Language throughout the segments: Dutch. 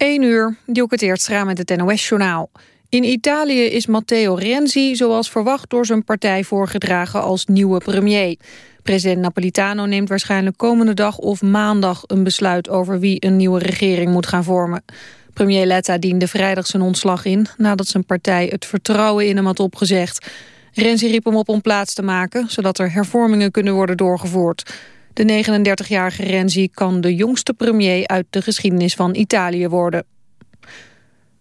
1 uur, Dielke Teertstra met het NOS-journaal. In Italië is Matteo Renzi zoals verwacht door zijn partij voorgedragen als nieuwe premier. President Napolitano neemt waarschijnlijk komende dag of maandag een besluit over wie een nieuwe regering moet gaan vormen. Premier Letta diende vrijdag zijn ontslag in nadat zijn partij het vertrouwen in hem had opgezegd. Renzi riep hem op om plaats te maken, zodat er hervormingen kunnen worden doorgevoerd. De 39-jarige Renzi kan de jongste premier uit de geschiedenis van Italië worden.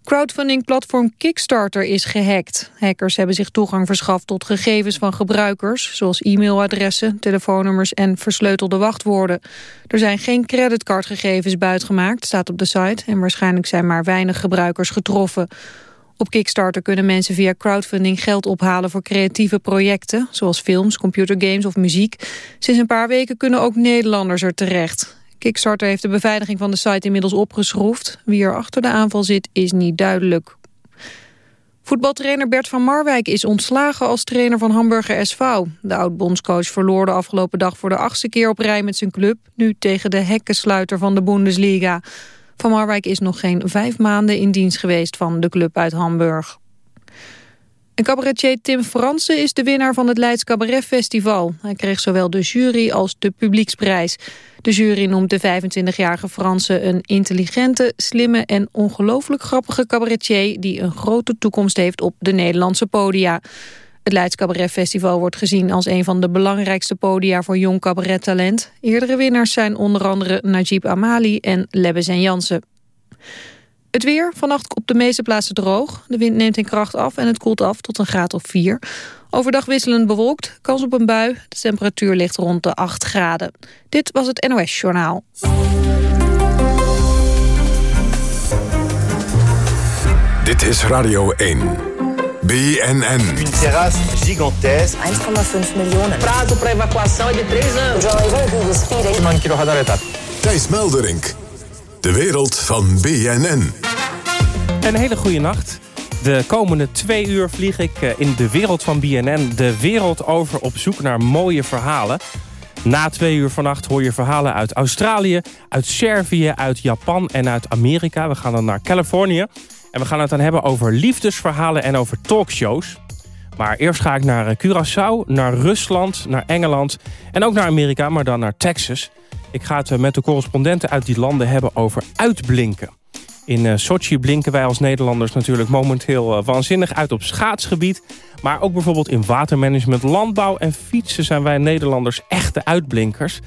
Crowdfunding-platform Kickstarter is gehackt. Hackers hebben zich toegang verschaft tot gegevens van gebruikers... zoals e-mailadressen, telefoonnummers en versleutelde wachtwoorden. Er zijn geen creditcardgegevens buitgemaakt, staat op de site... en waarschijnlijk zijn maar weinig gebruikers getroffen. Op Kickstarter kunnen mensen via crowdfunding geld ophalen voor creatieve projecten, zoals films, computergames of muziek. Sinds een paar weken kunnen ook Nederlanders er terecht. Kickstarter heeft de beveiliging van de site inmiddels opgeschroefd. Wie er achter de aanval zit is niet duidelijk. Voetbaltrainer Bert van Marwijk is ontslagen als trainer van Hamburger SV. De oud-bondscoach verloor de afgelopen dag voor de achtste keer op rij met zijn club... nu tegen de hekkensluiter van de Bundesliga. Van Marwijk is nog geen vijf maanden in dienst geweest van de club uit Hamburg. En cabaretier Tim Fransen is de winnaar van het Leids Cabaret Festival. Hij kreeg zowel de jury als de publieksprijs. De jury noemt de 25-jarige Fransen een intelligente, slimme en ongelooflijk grappige cabaretier... die een grote toekomst heeft op de Nederlandse podia. Het Leids Cabaret Festival wordt gezien als een van de belangrijkste podia voor jong cabarettalent. Eerdere winnaars zijn onder andere Najib Amali en Lebbes en Jansen. Het weer, vannacht op de meeste plaatsen droog. De wind neemt in kracht af en het koelt af tot een graad of 4. Overdag wisselend bewolkt, kans op een bui. De temperatuur ligt rond de 8 graden. Dit was het NOS Journaal. Dit is Radio 1. BNN. Une terrasse gigantesque. 1,5 miljoen. Prazo para evacuação é de 3 anos. Thijs Melderink. De wereld van BNN. Een hele goede nacht. De komende twee uur vlieg ik eh, in de wereld van BNN de wereld over op zoek naar mooie verhalen. Na twee uur vannacht hoor je verhalen uit Australië, uit Servië, uit Japan en uit Amerika. We gaan dan naar Californië. En we gaan het dan hebben over liefdesverhalen en over talkshows. Maar eerst ga ik naar eh, Curaçao, naar Rusland, naar Engeland en ook naar Amerika, maar dan naar Texas. Ik ga het eh, met de correspondenten uit die landen hebben over uitblinken. In uh, Sochi blinken wij als Nederlanders natuurlijk momenteel waanzinnig uit op schaatsgebied. Maar ook bijvoorbeeld in watermanagement, landbouw en fietsen zijn wij Nederlanders echte uitblinkers.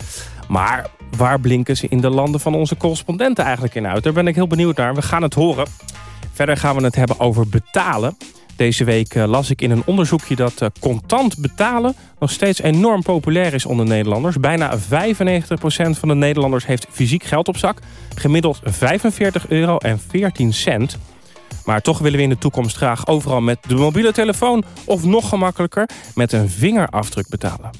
Maar waar blinken ze in de landen van onze correspondenten eigenlijk in uit? Daar ben ik heel benieuwd naar. We gaan het horen. Verder gaan we het hebben over betalen. Deze week eh, las ik in een onderzoekje dat eh, contant betalen nog steeds enorm populair is onder Nederlanders. Bijna 95% van de Nederlanders heeft fysiek geld op zak. Gemiddeld 45 euro en 14 cent. Maar toch willen we in de toekomst graag overal met de mobiele telefoon... of nog gemakkelijker met een vingerafdruk betalen.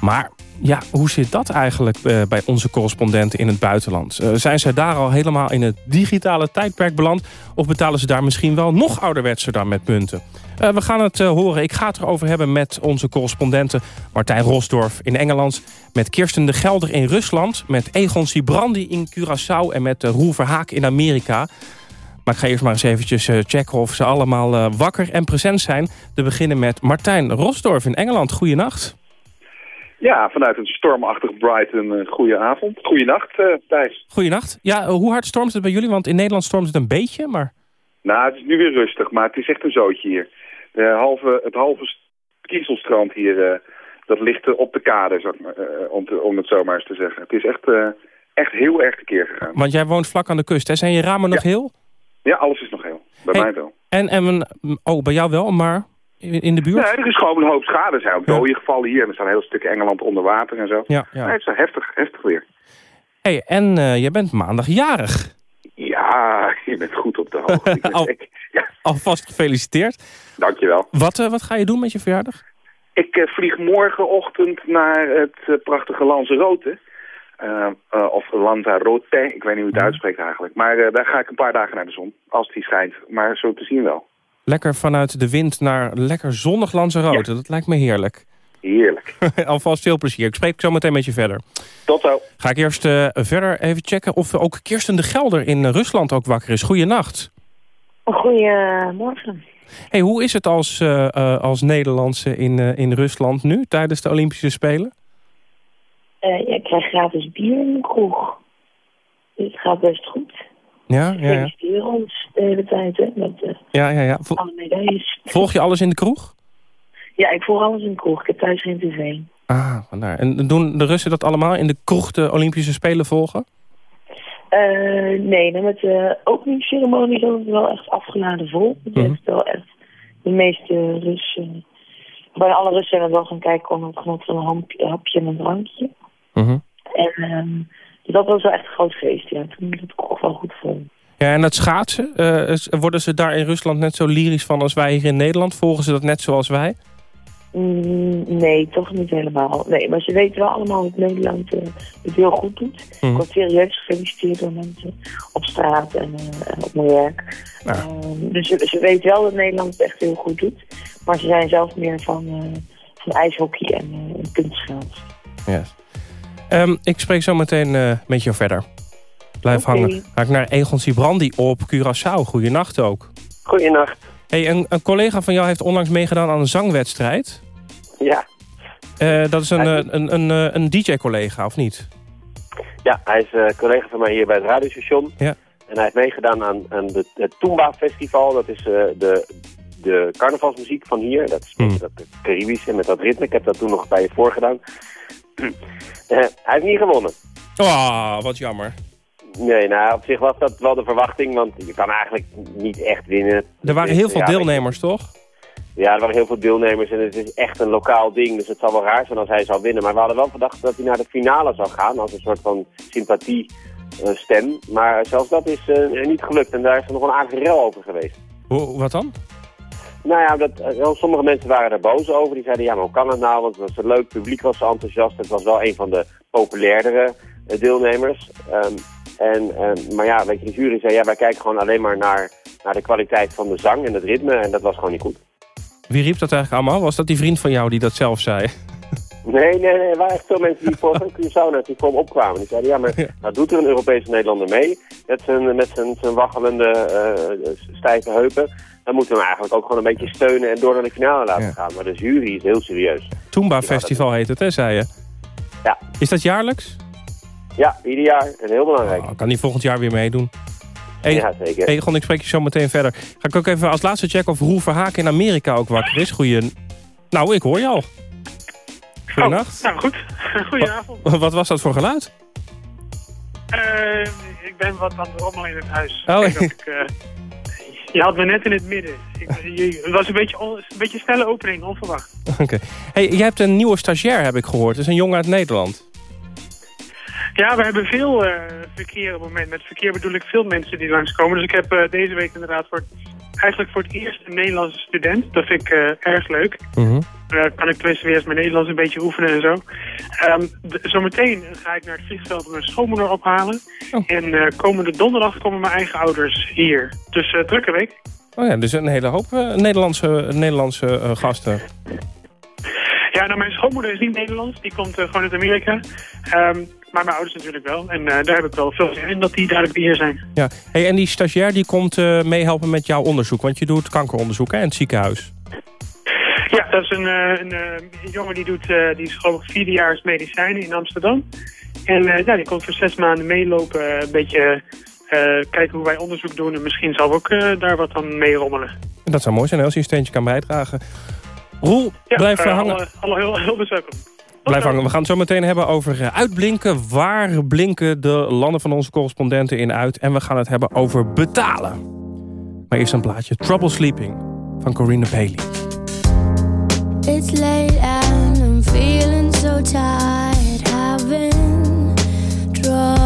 Maar ja, hoe zit dat eigenlijk eh, bij onze correspondenten in het buitenland? Uh, zijn zij daar al helemaal in het digitale tijdperk beland? Of betalen ze daar misschien wel nog ouderwetser dan met punten? Uh, we gaan het horen. Ik ga het erover hebben met onze correspondenten Martijn Rosdorf in Engeland... met Kirsten de Gelder in Rusland... met Egon Sibrandi in Curaçao en met Roel Verhaak in Amerika... Maar ik ga eerst maar eens eventjes checken of ze allemaal wakker en present zijn. Te beginnen met Martijn Rosdorf in Engeland. Goeienacht. Ja, vanuit een stormachtig Brighton. Uh, goeie avond. Goeienacht, uh, Thijs. Goeienacht. Ja, uh, hoe hard stormt het bij jullie? Want in Nederland stormt het een beetje, maar... Nou, het is nu weer rustig, maar het is echt een zootje hier. De halve, het halve kiezelstrand hier, dat ligt op de kade, zeg maar, om, te, om het zo maar eens te zeggen. Het is echt, echt heel erg tekeer gegaan. Want jij woont vlak aan de kust, hè? Zijn je ramen nog heel? Ja, alles is nog heel. Bij mij wel. En, en, oh, bij jou wel, maar in de buurt? Nee, er is gewoon een hoop schade. Er zijn ook dode gevallen hier. En er staan heel stuk Engeland onder water en zo. Ja, ja. Nee, het is heftig, heftig weer. hey, en uh, jij bent maandag jarig. Ja, je bent goed op de hoogte. Al, ja. Alvast gefeliciteerd. Dankjewel. Wat, uh, wat ga je doen met je verjaardag? Ik uh, vlieg morgenochtend naar het prachtige Lanzarote. of Lanzarote, ik weet niet hoe het uitspreekt eigenlijk. Maar daar ga ik een paar dagen naar de zon, als die schijnt. Maar zo te zien wel. Lekker vanuit de wind naar lekker zonnig Lanzarote. Dat lijkt me heerlijk. Heerlijk. Alvast veel plezier. Ik spreek zo meteen met je verder. Tot zo. Ga ik eerst uh, verder even checken of ook Kirsten de Gelder in Rusland ook wakker is. Goeienacht. Goedemorgen. Hey, hoe is het als, uh, uh, als Nederlandse in, in Rusland nu tijdens de Olympische Spelen? je krijgt gratis bier in de kroeg. Dus het gaat best goed. Ja, ja, ja. feliciteren ons de hele tijd, hè, met uh, ja, ja, ja. alle medailles. Volg je alles in de kroeg? Ja, ik volg alles in de kroeg. Ik heb thuis geen tv. Ah, vandaar. En doen de Russen dat allemaal in de kroeg de Olympische Spelen volgen? Uh, nee, met de openingsceremonie is het wel echt afgeladen vol. Het mm -hmm. wel echt de meeste Russen... Bijna alle Russen zijn wel gaan kijken om het genot van een hapje, hapje en een drankje. Mm -hmm. En um, dat was wel echt een groot feest, ja. Toen liep het kroeg wel goed vol. Ja, en het schaatsen, uh, worden ze daar in Rusland net zo lyrisch van als wij hier in Nederland? Volgen ze dat net zoals wij? Mm, nee, toch niet helemaal. Nee, maar ze weten wel allemaal dat Nederland uh, het heel goed doet. Mhm. Ik word serieus gefeliciteerd door mensen op straat en uh, op mijn werk. Ja. Uh, dus ze, ze weten wel dat Nederland het echt heel goed doet. Maar ze zijn zelf meer van, van ijshockey en uh, kunstschaats. Yes. Um, ik spreek zo meteen uh, met jou verder. Blijf hangen. Ga ik naar Egon Sibrandi op Curaçao. Goeienacht ook. Goeienacht. Hey, een, een collega van jou heeft onlangs meegedaan aan een zangwedstrijd. Ja. Uh, dat is een, Hij- uh, een, een, een DJ-collega, of niet? Ja, hij is eh, collega van mij hier bij het radiostation. Ja. En hij heeft meegedaan aan, aan de, het Toomba Festival. Dat is eh, de, de carnavalsmuziek van hier. Dat is een Hmm. dat Caribische met dat ritme. Ik heb dat toen nog bij je voorgedaan. Eh, hij heeft niet gewonnen. Oh, wat jammer. Nee, nou op zich was dat wel de verwachting. Want je kan eigenlijk niet echt winnen. Er waren heel veel deelnemers, toch? Ja, er waren heel veel deelnemers en het is echt een lokaal ding. Dus het zal wel raar zijn als hij zou winnen. Maar we hadden wel gedacht dat hij naar de finale zou gaan als een soort van sympathie eh, stem. Maar zelfs dat is eh, niet gelukt en daar is er nog een aardige rel over geweest. Hoe, wat dan? Nou ja, dat, eh, sommige mensen waren er boos over. Die zeiden, ja, maar hoe kan het nou? Want het was een leuk, publiek was enthousiast. Het was wel een van de populairdere eh, deelnemers. Ehm, en, maar ja, weet je, de jury zei, ja, wij kijken gewoon alleen maar naar, naar de kwaliteit van de zang en het ritme. En dat was gewoon niet goed. Wie riep dat eigenlijk allemaal? Was dat die vriend van jou die dat zelf zei? Nee, nee, nee. Er waren echt veel mensen die voor Curaçao naar die voor hem opkwamen. Die zeiden, ja, maar Ja. nou doet er een Europese Nederlander mee. Met zijn, met zijn, zijn waggelende, eh, stijve heupen. Dan moeten we hem eigenlijk ook gewoon een beetje steunen en door naar de finale laten Ja. gaan. Maar de jury is heel serieus. Toomba Festival heet het, hè, zei je? Ja. Is dat jaarlijks? Ja, ieder jaar. En heel belangrijk. Oh, kan die volgend jaar weer meedoen? Hey, Ja, zeker. Egon, ik spreek je zo meteen verder. Ga ik ook even als laatste checken of Roel Verhaken in Amerika ook wakker is. Goeie... Nou, ik hoor je al. Goedenacht. Nou goed, goedenavond. Wat was dat voor geluid? Eh, ik ben wat aan het rommelen in het huis. Oh. Ik ik, eh, je had me net in het midden. Ik, je- het was een beetje, on- een beetje snelle opening, onverwacht. Oké. Hey, jij hebt een nieuwe stagiair, heb ik gehoord. Dat is een jongen uit Nederland. Ja, we hebben veel eh, verkeer op het moment. Met verkeer bedoel ik veel mensen die langskomen. Dus ik heb deze week inderdaad voor, eigenlijk voor het eerst een Nederlandse student. Dat vind ik eh, erg leuk. Mhm. Uh, kan ik tenminste weer eens mijn Nederlands een beetje oefenen en zo. Ehm, zometeen ga ik naar het vliegveld mijn schoonmoeder ophalen. Oh. En eh, komende donderdag komen mijn eigen ouders hier. Dus eh, drukke week. Oh ja, dus een hele hoop Nederlandse, Nederlandse gasten. Ja, nou mijn schoonmoeder is niet Nederlands. Die komt gewoon uit Amerika. Ehm, maar mijn ouders natuurlijk wel. En eh, daar heb ik wel veel zin in dat die dadelijk hier zijn. Ja. Hey, en die stagiair die komt eh, meehelpen met jouw onderzoek. Want je doet kankeronderzoek hè, in het ziekenhuis. Ja, dat is een, eh, een, een jongen die, doet, die is geloof ik vierdejaars medicijnen in Amsterdam. En ja, die komt voor zes maanden meelopen. Een beetje kijken hoe wij onderzoek doen. En misschien zal we ook daar wat aan mee rommelen. En dat zou mooi zijn als je een steentje kan bijdragen. Roel, Ja, blijf hangen. Alle, alle heel, heel Blijf hangen. We gaan het zo meteen hebben over eh, uitblinken. Waar blinken de landen van onze correspondenten in uit? En we gaan het hebben over betalen. Maar eerst een plaatje Trouble Sleeping van Corinne Bailey. It's late and I'm feeling so tired. Having trouble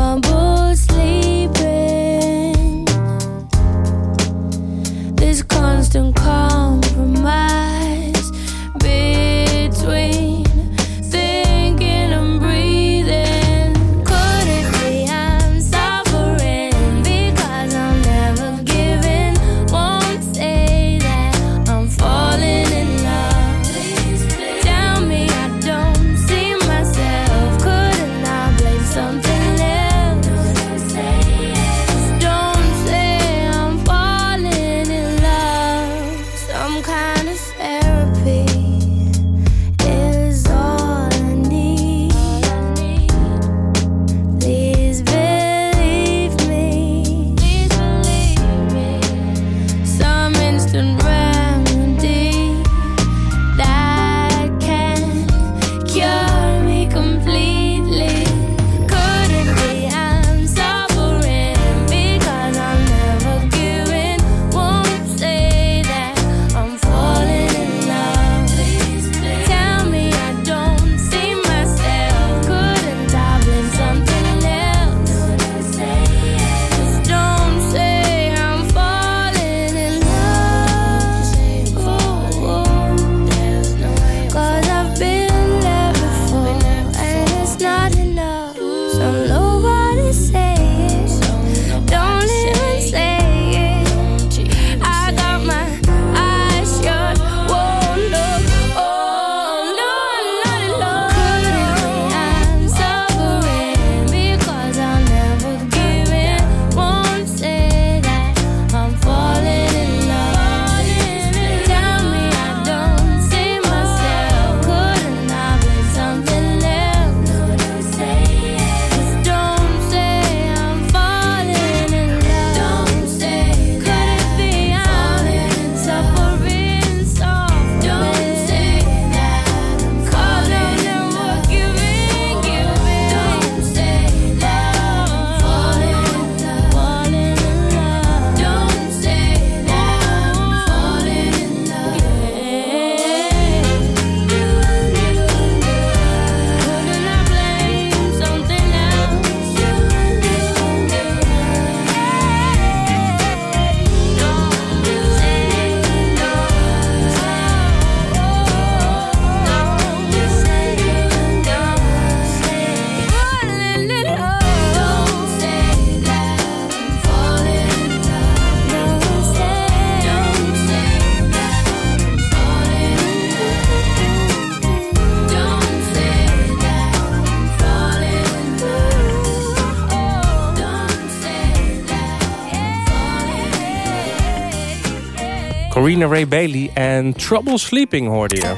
Ray Bailey en Trouble Sleeping hoorde je.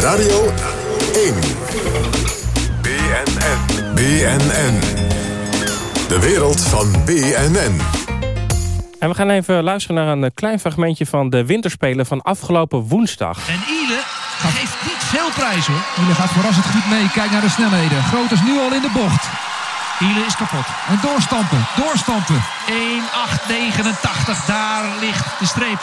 Radio 1. BNN. BNN. De wereld van BNN. En we gaan even luisteren naar een klein fragmentje van de winterspelen van afgelopen woensdag. En Ile geeft niet veel prijs hoor. Ile gaat verrassend goed mee. Kijk naar de snelheden. Groot is nu al in de bocht. Ile is kapot. En doorstampen, doorstampen. 1.889, daar ligt de streep.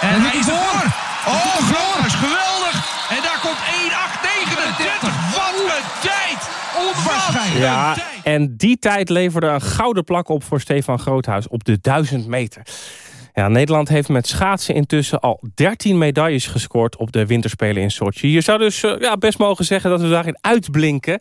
En, En hij is voor. Oh, Oh, Groothuis, geweldig. En daar komt 1.839. Wat een tijd. Onwaarschijnlijk. Ja, en die tijd leverde een gouden plak op voor Stefan Groothuis op de 1000 meter. Ja, Nederland heeft met schaatsen intussen al 13 medailles gescoord op de winterspelen in Sochi. Je zou dus eh, ja, best mogen zeggen dat we daarin uitblinken.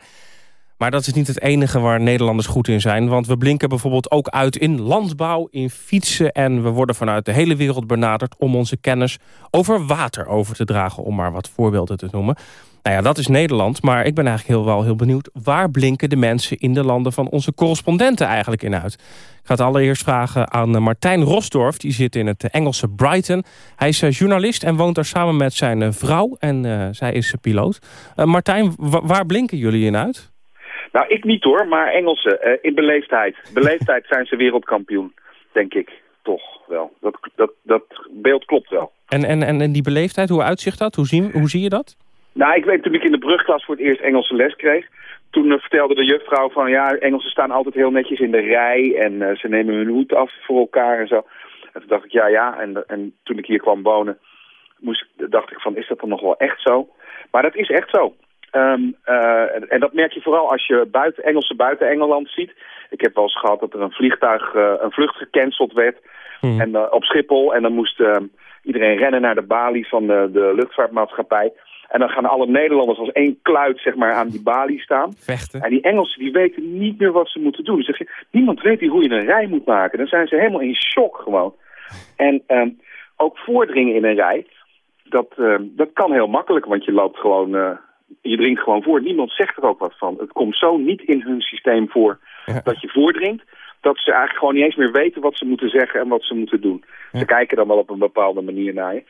Maar dat is niet het enige waar Nederlanders goed in zijn. Want we blinken bijvoorbeeld ook uit in landbouw, in fietsen... en we worden vanuit de hele wereld benaderd om onze kennis over water over te dragen... om maar wat voorbeelden te noemen. Nou ja, dat is Nederland, maar ik ben eigenlijk heel, wel heel benieuwd... waar blinken de mensen in de landen van onze correspondenten eigenlijk in uit? Ik ga het allereerst vragen aan eh, Martijn Rosdorf. Die zit in het Engelse Brighton. Hij is eh, journalist en woont daar samen met zijn eh, vrouw. En zij is piloot. Martijn, wa- waar blinken jullie in uit? Nou, ik niet hoor, maar Engelsen. eh, in beleefdheid. Beleefdheid zijn ze wereldkampioen, denk ik. Toch wel. Dat, dat, dat beeld klopt wel. En, en, en, die beleefdheid, hoe uitzicht dat? Hoe, zien, hoe zie je dat? Nou, ik weet toen ik in de brugklas voor het eerst Engelse les kreeg. Toen eh, vertelde de juffrouw van ja, Engelsen staan altijd heel netjes in de rij. En eh, ze nemen hun hoed af voor elkaar en zo. En toen dacht ik ja, ja. En, en toen ik hier kwam wonen, moest, ik- dacht ik van is dat dan nog wel echt zo? Maar dat is echt zo. Ehm, eh, en- en dat merk je vooral als je buiten Engelse buiten Engeland ziet. Ik heb wel eens gehad dat er een vliegtuig, eh, een vlucht gecanceld werd. En, eh, op Schiphol. En dan moest ehm, iedereen rennen naar de balie van de, de luchtvaartmaatschappij. En dan gaan alle Nederlanders als één kluit zeg maar, aan die balie staan. Vechten. En die Engelsen die weten niet meer wat ze moeten doen. Dus zeg je, niemand weet hoe je een rij moet maken. Dan zijn ze helemaal in shock gewoon. En ehm, ook voordringen in een rij, dat, dat kan heel makkelijk. Want je loopt gewoon, je dringt gewoon voor. Niemand zegt er ook wat van. Het komt zo niet in hun systeem voor dat je voordringt. Dat ze eigenlijk gewoon niet eens meer weten wat ze moeten zeggen en wat ze moeten doen. Ze kijken dan wel op een bepaalde manier naar je.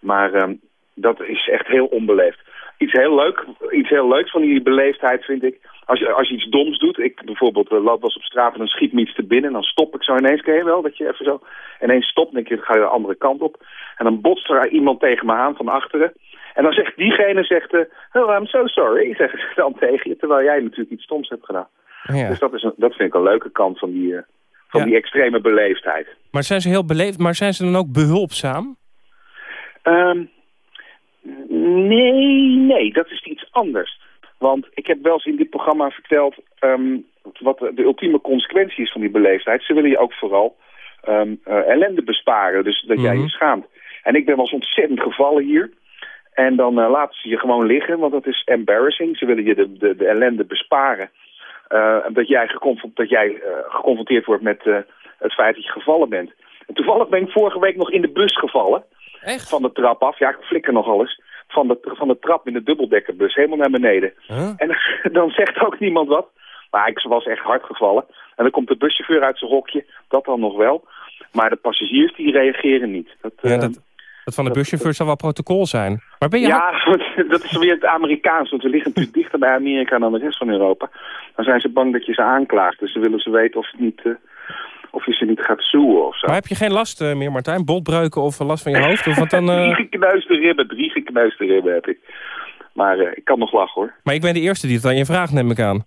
Maar ehm, dat is echt heel onbeleefd. Iets heel, leuk, iets heel leuks van die beleefdheid vind ik. Als je, als je iets doms doet. Ik bijvoorbeeld eh, loop wel eens op straat en dan schiet me iets te binnen. En dan stop ik zo ineens. Ken je wel? Dat je even zo ineens stopt. En dan ga je de andere kant op. En dan botst er iemand tegen me aan van achteren. En dan zegt diegene, zegt, eh, oh, I'm so sorry, zeggen ze dan tegen je. Terwijl jij natuurlijk iets stoms hebt gedaan. Ja. Dus dat, is een, dat vind ik een leuke kant van die, eh, van Ja. die extreme beleefdheid. Maar zijn ze heel beleefd, maar zijn ze dan ook behulpzaam? Ehm, nee, nee, dat is iets anders. Want ik heb wel eens in dit programma verteld ehm, wat de, de ultieme consequentie is van die beleefdheid. Ze willen je ook vooral ehm, eh, ellende besparen, dus dat jij Mhm. je schaamt. En ik ben wel eens ontzettend gevallen hier. En dan eh, laten ze je gewoon liggen, want dat is embarrassing. Ze willen je de, de, de ellende besparen. Eh, dat jij, geconfront- dat jij eh, geconfronteerd wordt met het feit dat je gevallen bent. En toevallig ben ik vorige week nog in de bus gevallen. Echt? Van de trap af. Ja, ik flikker nog alles. Van de, van de trap in de dubbeldekkerbus, helemaal naar beneden. Huh? En dan zegt ook niemand wat. Maar ik was echt hard gevallen. En dan komt de buschauffeur uit zijn hokje, dat dan nog wel. Maar de passagiers die reageren niet. Dat, Ja, eh, dat, dat van de buschauffeur zal wel protocol zijn. Maar ben je ja, dat is weer het Amerikaans. Want we liggen natuurlijk dichter bij Amerika dan de rest van Europa. Dan zijn ze bang dat je ze aanklaagt. Dus dan willen ze weten of, het niet, eh, of je ze niet gaat zoeken of zo. Maar heb je geen last eh, meer, Martijn? Botbreuken of last van je hoofd? Of wat dan, eh? drie gekneusde ribben, drie gekneusde ribben heb ik. Maar ik kan nog lachen hoor. Maar ik ben de eerste die het aan je vraagt, neem ik aan.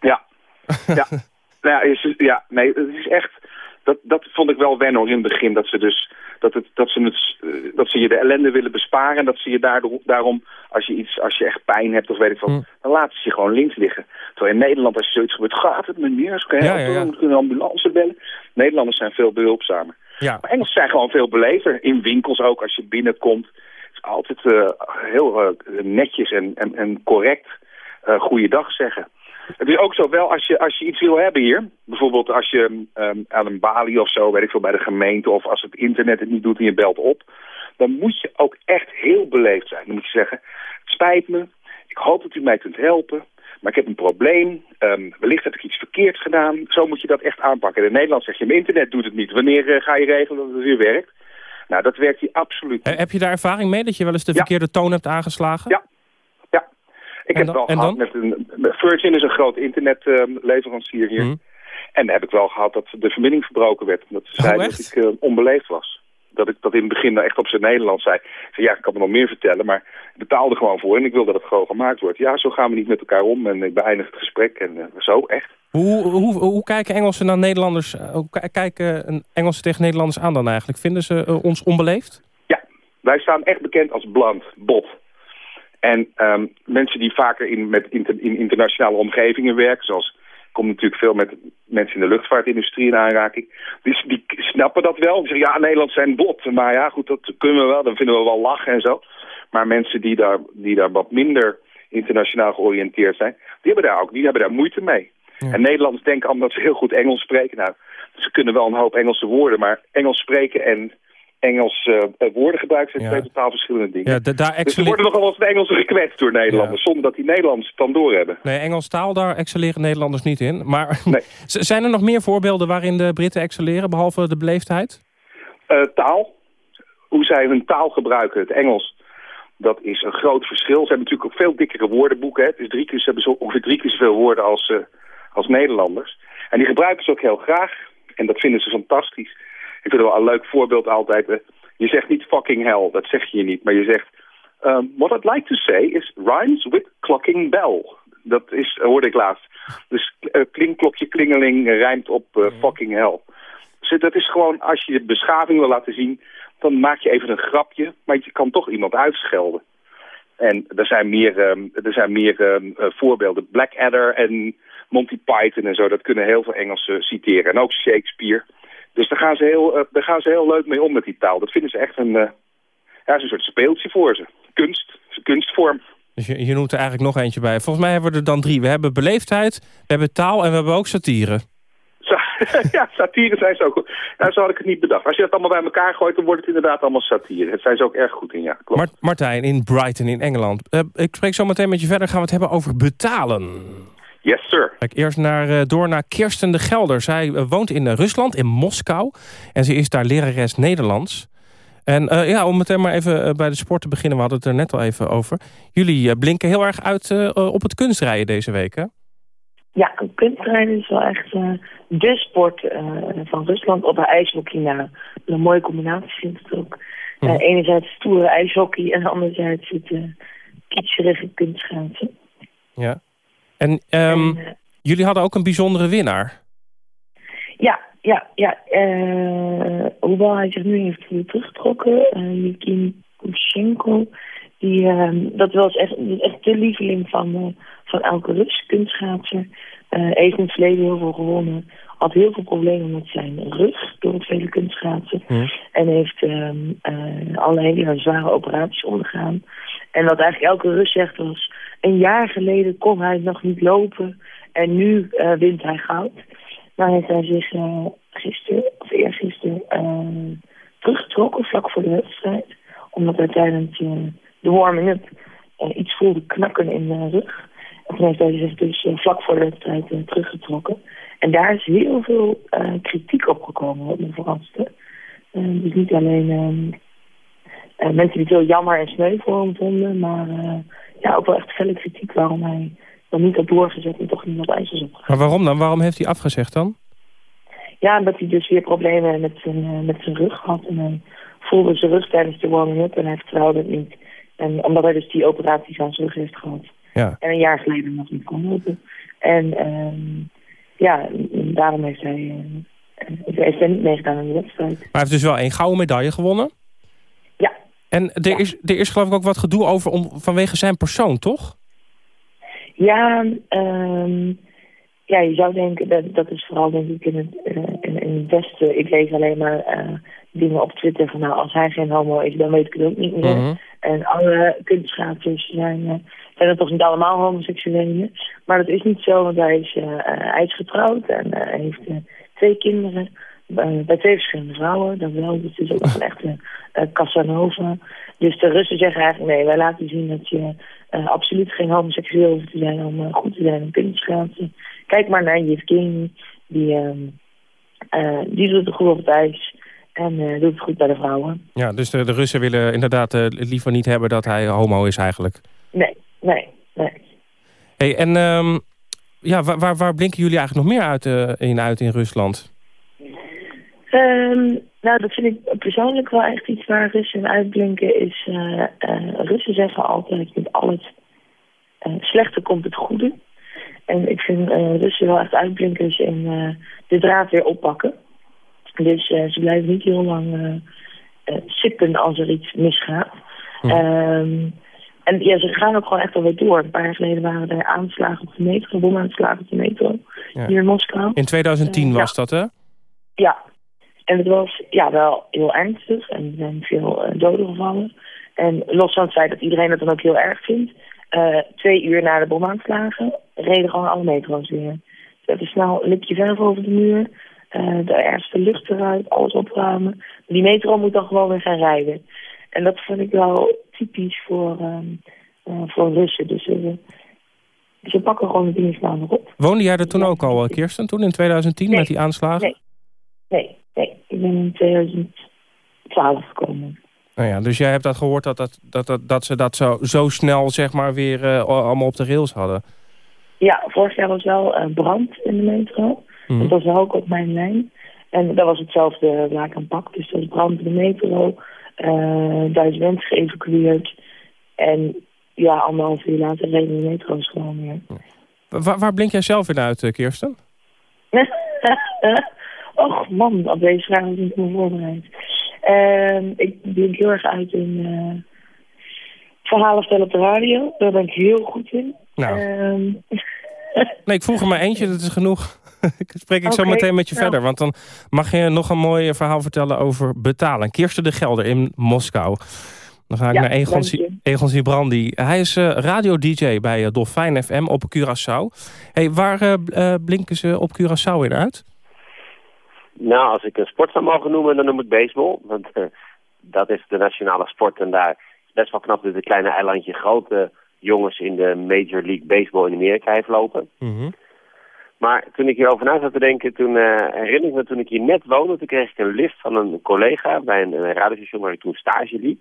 Ja. ja. nou ja, is- ja, nee, het is echt... Dat, dat vond ik wel wennen hoor, in het begin. Dat ze dus dat, het, dat, ze het, eh, dat ze je de ellende willen besparen. En dat ze je daardoor, daarom, als je, iets, als je echt pijn hebt of weet ik wat, Hm. dan laten ze je gewoon links liggen. Terwijl in Nederland, als je zoiets gebeurt, gaat het meneer, kan Ja, ja, ja. kunnen ambulance bellen. Nederlanders zijn veel behulpzamer. Ja. Maar Engelsen zijn gewoon veel beleefder. In winkels ook, als je binnenkomt. Het is altijd eh, heel eh, netjes en, en, en correct eh goeiedag zeggen. Het is ook zo wel als je, als je iets wil hebben hier. Bijvoorbeeld als je ehm, aan een balie of zo, weet ik veel, bij de gemeente... of als het internet het niet doet en je belt op... dan moet je ook echt heel beleefd zijn. Dan moet je zeggen, het spijt me, ik hoop dat u mij kunt helpen... maar ik heb een probleem, Ehm, wellicht heb ik iets verkeerd gedaan. Zo moet je dat echt aanpakken. In Nederland zeg je, mijn internet doet het niet. Wanneer eh, ga je regelen dat het weer werkt? Nou, dat werkt hier absoluut Eh, niet. heb je daar ervaring mee dat je wel eens de verkeerde toon hebt aangeslagen? Ja. Ja. Ik heb dan- wel gehad met een... Virgin is een groot internetleverancier hier. Mhm. En heb ik wel gehad dat de verbinding verbroken werd. Omdat ze Oh, zeiden dat ik eh, onbeleefd was. Dat ik dat in het begin nou echt op zijn Nederlands zei. Ik zei, ja, ik kan me nog meer vertellen, maar ik betaalde gewoon voor. En ik wil dat het gewoon gemaakt wordt. Ja, zo gaan we niet met elkaar om. En ik beëindig het gesprek. En eh, zo, echt. Hoe, hoe, hoe kijken Engelsen naar Nederlanders, eh, hoe ki- kijken Engelsen tegen Nederlanders aan dan eigenlijk? Vinden ze ons onbeleefd? Ja, wij staan echt bekend als bland, bot. En ehm, mensen die vaker in, met inter- in internationale omgevingen werken, zoals ik kom natuurlijk veel met mensen in de luchtvaartindustrie in aanraking, die, die snappen dat wel. Die zeggen, ja, Nederland zijn bot. Maar ja, goed, dat kunnen we wel, dan vinden we wel lachen en zo. Maar mensen die daar, die daar wat minder internationaal georiënteerd zijn, die hebben daar ook die hebben daar moeite mee. En Nederlanders denken allemaal dat ze heel goed Engels spreken. Nou, ze kunnen wel een hoop Engelse woorden, maar Engels spreken en Engels eh, woorden gebruiken zijn Ja. twee totaal verschillende dingen. Ja, da- daar Dus er worden nogal wat Engelsen gekwetst door Nederlanders, zonder dat die Nederlanders het dan doorhebben. Nee, Engels taal, daar excelleren Nederlanders niet in. Maar Nee. zijn er nog meer voorbeelden waarin de Britten excelleren, behalve de beleefdheid? Eh, taal, hoe zij hun taal gebruiken, het Engels, dat is een groot verschil. Ze hebben natuurlijk ook veel dikkere woordenboeken. Hè. Is drie keer, ze hebben zo ongeveer drie keer zoveel woorden als, eh, als Nederlanders. En die gebruiken ze ook heel graag. En dat vinden ze fantastisch. Ik vind het wel een leuk voorbeeld altijd. eh, je zegt niet fucking hell, dat zeg je niet. Maar je zegt, um, what I'd like to say is rhymes with clocking bell. Dat is, hoorde ik laatst. Dus uh, klinkklokje klingeling eh, rijmt op eh, fucking hell. Dus dat is gewoon, als je de beschaving wil laten zien, dan maak je even een grapje, maar je kan toch iemand uitschelden. En er zijn meer, ehm, er zijn meer ehm, eh, voorbeelden. Blackadder en Monty Python en zo, dat kunnen heel veel Engelsen citeren. En ook Shakespeare. Dus daar gaan, ze heel, eh, daar gaan ze heel leuk mee om met die taal. Dat vinden ze echt een, eh, ja, is een soort speeltje voor ze. Kunst, kunstvorm. Dus je, je noemt er eigenlijk nog eentje bij. Volgens mij hebben we er dan drie. We hebben beleefdheid, we hebben taal en we hebben ook satire. Sa- ja, satire zijn ze ook goed. Nou, zo had ik het niet bedacht. Als je dat allemaal bij elkaar gooit, dan wordt het inderdaad allemaal satire. Het zijn ze ook erg goed in, ja. Klopt. Mart- Martijn, in Brighton in Engeland. Eh, ik spreek zo meteen met je verder. Gaan we het hebben over betalen. Yes, sir. Kijk, eerst naar, eh, door naar Kirsten de Gelder. Zij eh, woont in eh, Rusland, in Moskou. En ze is daar lerares Nederlands. En eh, ja, om meteen maar even bij de sport te beginnen. We hadden het er net al even over. Jullie blinken heel erg uit op het kunstrijden deze week, hè? Ja, kunstrijden is wel echt eh, de sport eh, van Rusland op de ijshockey na. Een mooie combinatie vind ik het ook. Hm. Eh, enerzijds stoere ijshockey en anderzijds het uh, kitscherige kunstschaatsen. Ja. En ehm, En, eh, jullie hadden ook een bijzondere winnaar. Ja, ja, ja. eh, hoewel hij zich nu heeft weer teruggetrokken, uh, Yukin Kushenko, die, eh, dat was echt, echt de lieveling van, uh, van elke Rus, kunstschaatser. Uh, heeft in het verleden heel veel gewonnen. Had heel veel problemen met zijn rug door het vele kunstschaatsen. En heeft um, uh, alle hele zware operaties ondergaan. En wat eigenlijk elke Rus zegt was... een jaar geleden kon hij nog niet lopen en nu uh, wint hij goud. Nou heeft hij zich uh, gisteren, of eergisteren, uh, teruggetrokken vlak voor de wedstrijd. Omdat hij tijdens de warming-up iets voelde knakken in de rug. En toen heeft hij zich dus vlak voor de wedstrijd teruggetrokken. En daar is heel veel uh, kritiek op gekomen, wat me verraste. Uh, dus niet alleen uh, uh, mensen die het heel jammer en sneu voor hem vonden, maar ja, ook wel echt felle kritiek waarom hij dan niet had doorgezet en toch niet op ijs is opgegaan. Maar waarom dan? Waarom heeft hij afgezegd dan? Ja, omdat hij dus weer problemen met zijn, met zijn rug had. En hij voelde zijn rug tijdens de warming-up en hij vertrouwde het niet. En omdat hij dus die operaties aan zijn rug heeft gehad. Ja. En een jaar geleden nog niet kon lopen. En um, ja, daarom heeft hij, heeft hij niet meegedaan aan de wedstrijd. Maar hij heeft dus wel één gouden medaille gewonnen? Ja. En er, ja. Is, er is geloof ik ook wat gedoe over om, vanwege zijn persoon, toch? Ja, um, ja, je zou denken, dat, dat is vooral denk ik in het, uh, in, in het Westen. Ik lees alleen maar uh, dingen op Twitter van nou, als hij geen homo is, dan weet ik het ook niet meer. Mhm. En alle kunstschaatsers zijn, zijn er toch niet allemaal homoseksuelen. Maar dat is niet zo, want hij is, uh, hij is getrouwd en uh, heeft twee kinderen. bij twee verschillende vrouwen, dat wel. Dus het is ook een echte Casanova. Dus de Russen zeggen eigenlijk, nee, wij laten zien dat je uh, absoluut geen homoseksueel hoeft te zijn om uh, goed te zijn in kunstschaatsen. Kijk maar naar Yevgeny, die, uh, uh, die doet het goed op het ijs. En eh, doet het goed bij de vrouwen. Ja, dus de, de Russen willen inderdaad eh, liever niet hebben dat hij homo is eigenlijk. Nee, nee, nee. Hey, en ehm, ja, waar, waar, waar blinken jullie eigenlijk nog meer uit, eh, in uit in Rusland? Ehm, nou, dat vind ik persoonlijk wel echt iets waar Russen in uitblinken. Is, eh, eh, Russen zeggen altijd, met al het slechte komt het goede. En ik vind Russen wel echt uitblinkers in de draad weer oppakken. Dus ze blijven niet heel lang sippen als er iets misgaat. Ehm, en ja, ze gaan ook gewoon echt alweer door. Een paar jaar geleden waren er aanslagen op de metro, bomaanslagen op de metro, Ja. hier in Moskou. In 2010 Eh, was dat, hè? Ja, en het was ja, wel heel ernstig en er zijn veel eh, doden gevallen. En los van het feit dat iedereen het dan ook heel erg vindt, eh, twee uur na de bomaanslagen reden gewoon alle metro's weer. Ze hebben snel een lipje verf over de muur, de ergste lucht eruit, alles opruimen. Die metro moet dan gewoon weer gaan rijden. En dat vind ik wel typisch voor, ehm, eh, voor Russen. Dus eh, ze pakken gewoon de nog op. Woonde jij er toen ook al, eh, Kirsten, toen in 2010 met die aanslagen? Nee. Nee, nee. Ik ben in 2012 gekomen. Nou ja, dus jij hebt dat gehoord dat, dat, dat, dat, dat ze dat zo, zo snel zeg maar weer allemaal op de rails hadden. Ja, vorig jaar was wel eh, brand in de metro. Mhm. Dat was wel ook op mijn lijn. En dat was hetzelfde laak en pak. Dus was brand in de metro. Eh duizend mensen geëvacueerd. En ja, anderhalf uur later reden de metro's gewoon weer. Waar, waar blink jij zelf in uit, eh, Kirsten? Och man, op deze vraag was ik meer voorbereid. Ehm, ik blink heel erg uit in eh, verhalen vertellen op de radio. Daar ben ik heel goed in. Nou. Ehm, Nee, ik vroeg er maar eentje, dat is genoeg. ik spreek ik zo meteen met je nou. verder. Want dan mag je nog een mooi verhaal vertellen over betalen. Kirsten de Gelder in Moskou. Dan ga ik Ja, naar Egon. Egon Sibrandi. Hij is eh, radio-dj bij eh, Dolfijn FM op Curaçao. Hey, waar eh, blinken ze op Curaçao in uit? Nou, als ik een sport zou mogen noemen, dan noem ik baseball. Want eh, dat is de nationale sport. En daar is best wel knap dat het kleine eilandje grote jongens in de Major League Baseball in Amerika heeft lopen. Maar toen ik hierover na zat te denken, toen eh, herinner ik me toen ik hier net woonde, toen kreeg ik een lift van een collega bij een, een radiostation waar ik toen stage liep.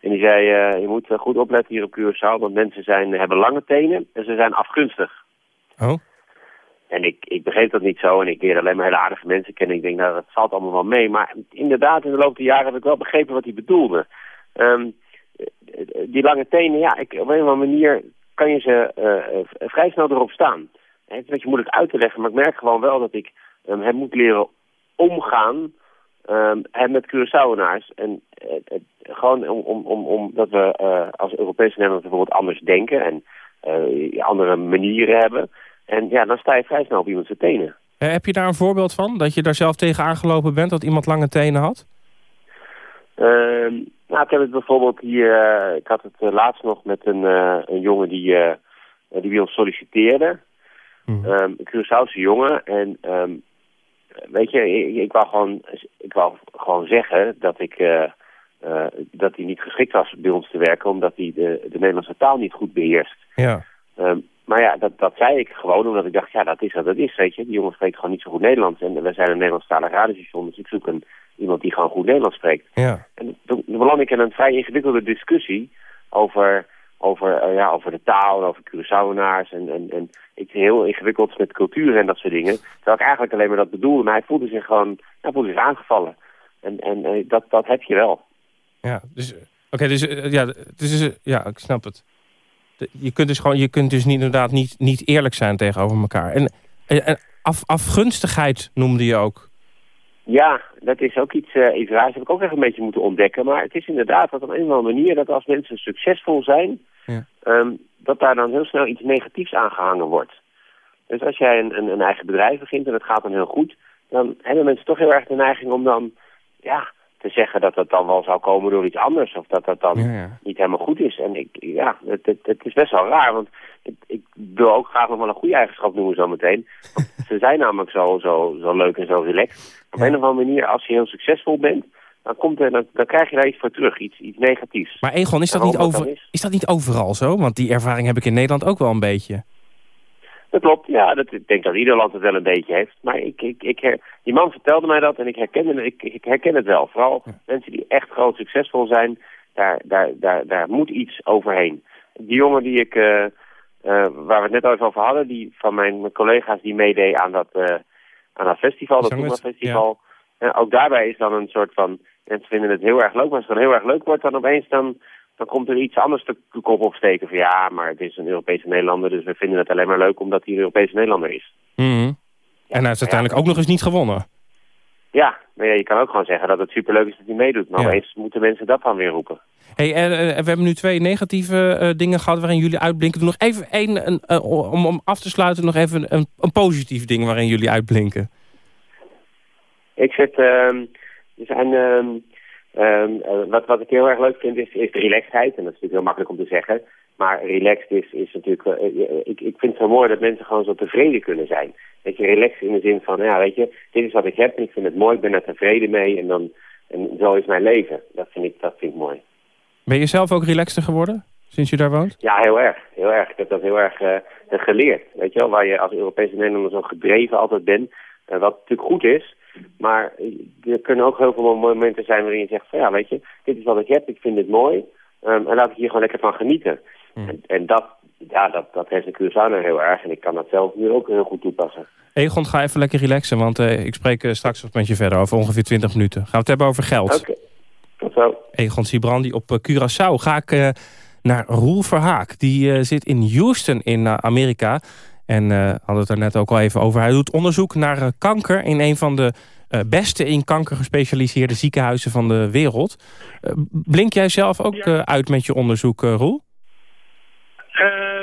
En die zei, eh, je moet goed opletten hier op Curaçao, want mensen zijn, hebben lange tenen en ze zijn afgunstig. Oh. En ik, ik begreep dat niet zo en ik leerde alleen maar hele aardige mensen kennen. Ik denk, nou, dat valt allemaal wel mee. Maar inderdaad, in de loop der jaren heb ik wel begrepen wat hij bedoelde. Ehm, eh, die lange tenen, ja, ik, op een of andere manier kan je ze vrij snel erop staan. Het is een beetje moeilijk uit te leggen, maar ik merk gewoon wel dat ik um, heb moet leren omgaan um, en met Curaçaoenaars. En eh, gewoon om, om, om, omdat we eh, als Europese Nederlanders bijvoorbeeld anders denken en eh, andere manieren hebben. En ja, dan sta je vrij snel op iemand zijn tenen. Heb je daar een voorbeeld van? Dat je daar zelf tegen aangelopen bent, dat iemand lange tenen had? Ehm, nou, ik heb het bijvoorbeeld hier... ik had het laatst nog met een, een jongen die, die bij ons solliciteerde. Ehm, een Curaçaose jongen. En ehm, weet je, ik, ik wou gewoon, ik wou gewoon zeggen dat ik... eh, eh, dat hij niet geschikt was bij ons te werken... omdat hij de, de Nederlandse taal niet goed beheerst. Ja. Ehm, maar ja, dat, dat zei ik gewoon omdat ik dacht, ja, dat is wat dat is, weet je. Die jongen spreekt gewoon niet zo goed Nederlands. En we zijn een Nederlandstalig radiostation, dus ik zoek een, iemand die gewoon goed Nederlands spreekt. Ja. En toen beland ik in een vrij ingewikkelde discussie over, over, eh, ja, over de taal over Curaçaoenaars. En, en, en ik heel ingewikkeld met cultuur en dat soort dingen. Terwijl ik eigenlijk alleen maar dat bedoelde. Maar hij voelde zich gewoon hij voelde zich aangevallen. En, en eh, dat, dat heb je wel. Ja, dus, oké, dus, eh, ja, dus, ja, ik snap het. Je kunt dus gewoon, je kunt dus niet, inderdaad niet, niet eerlijk zijn tegenover elkaar. En, en af, afgunstigheid noemde je ook. Ja, dat is ook iets, eh iets raars. Dat heb ik ook echt een beetje moeten ontdekken. Maar het is inderdaad dat op een of andere manier dat als mensen succesvol zijn, Ja. ehm, dat daar dan heel snel iets negatiefs aangehangen wordt. Dus als jij een, een, een eigen bedrijf begint en het gaat dan heel goed, dan hebben mensen toch heel erg de neiging om dan, ja, te zeggen dat het dan wel zou komen door iets anders. Of dat dat dan Ja, ja. niet helemaal goed is. En ik, ja, het, het, het is best wel raar, want ik, ik wil ook graag nog wel een goede eigenschap noemen zometeen. Want ze zijn namelijk zo, zo, zo leuk en zo relaxed. Op een of andere manier, als je heel succesvol bent, dan, komt er, dan, dan krijg je daar iets voor terug, iets, iets negatiefs. Maar Egon, is dat, niet dat over, is dat niet overal zo? Want die ervaring heb ik in Nederland ook wel een beetje. Dat klopt, ja. Dat, ik denk dat ieder land het wel een beetje heeft. Maar ik, ik, ik her, die man vertelde mij dat en ik herken, ik, ik herken het wel. Vooral mensen die echt groot succesvol zijn, daar, daar, daar, daar moet iets overheen. Die jongen die ik, eh, eh, waar we het net even over hadden, die van mijn, mijn collega's die meedeed aan dat, eh, aan dat festival, dat Zangers, Festival. ook daarbij is dan een soort van, mensen vinden het heel erg leuk, maar als het dan heel erg leuk wordt, dan opeens dan, dan komt er iets anders de kop opsteken. Van ja, maar het is een Europese Nederlander, dus we vinden het alleen maar leuk omdat hij een Europese Nederlander is. Mhm. En hij is uiteindelijk ook nog eens niet gewonnen. Ja, maar ja, je kan ook gewoon zeggen dat het superleuk is dat hij meedoet. Maar opeens moeten mensen dat dan weer roepen. Hey, en, eh, we hebben nu twee negatieve eh, dingen gehad waarin jullie uitblinken. Doe nog even één, een, om, om af te sluiten, nog even een, een positief ding waarin jullie uitblinken. Ik zit, ehm er zijn, ehm, eh, wat, wat ik heel erg leuk vind is, is de relaxedheid. En dat is natuurlijk heel makkelijk om te zeggen. Maar relaxed is, is natuurlijk, eh, eh, ik, ik vind het zo mooi dat mensen gewoon zo tevreden kunnen zijn. Dat je relaxed in de zin van, ja weet je, dit is wat ik heb en ik vind het mooi, ik ben er tevreden mee. En, dan, en zo is mijn leven. Dat vind ik, dat vind ik mooi. Ben je zelf ook relaxter geworden sinds je daar woont? Ja, heel erg. Heel erg. Ik heb dat heel erg geleerd. Weet je wel, waar je als Europese Nederlander zo gedreven altijd bent. wat natuurlijk goed is. Maar er kunnen ook heel veel momenten zijn waarin je zegt van ja, weet je, dit is wat ik heb, ik vind dit mooi. ehm, en laat ik hier gewoon lekker van genieten. En, en dat, ja, dat, dat heeft de Curaçao nou heel erg. En ik kan dat zelf nu ook heel goed toepassen. Egon, ga even lekker relaxen, want eh, ik spreek eh, straks wat met je verder over ongeveer 20 minuten. Gaan we het hebben over geld. Oké, tot zo. Egon Sibrandi op eh, Curaçao. Ga ik naar Roel Verhaak. Die zit in Houston in Amerika. En eh hadden het er net ook al even over. Hij doet onderzoek naar eh, kanker in een van de eh, beste in kanker gespecialiseerde ziekenhuizen van de wereld. Blink jij zelf ook uit met je onderzoek, Roel?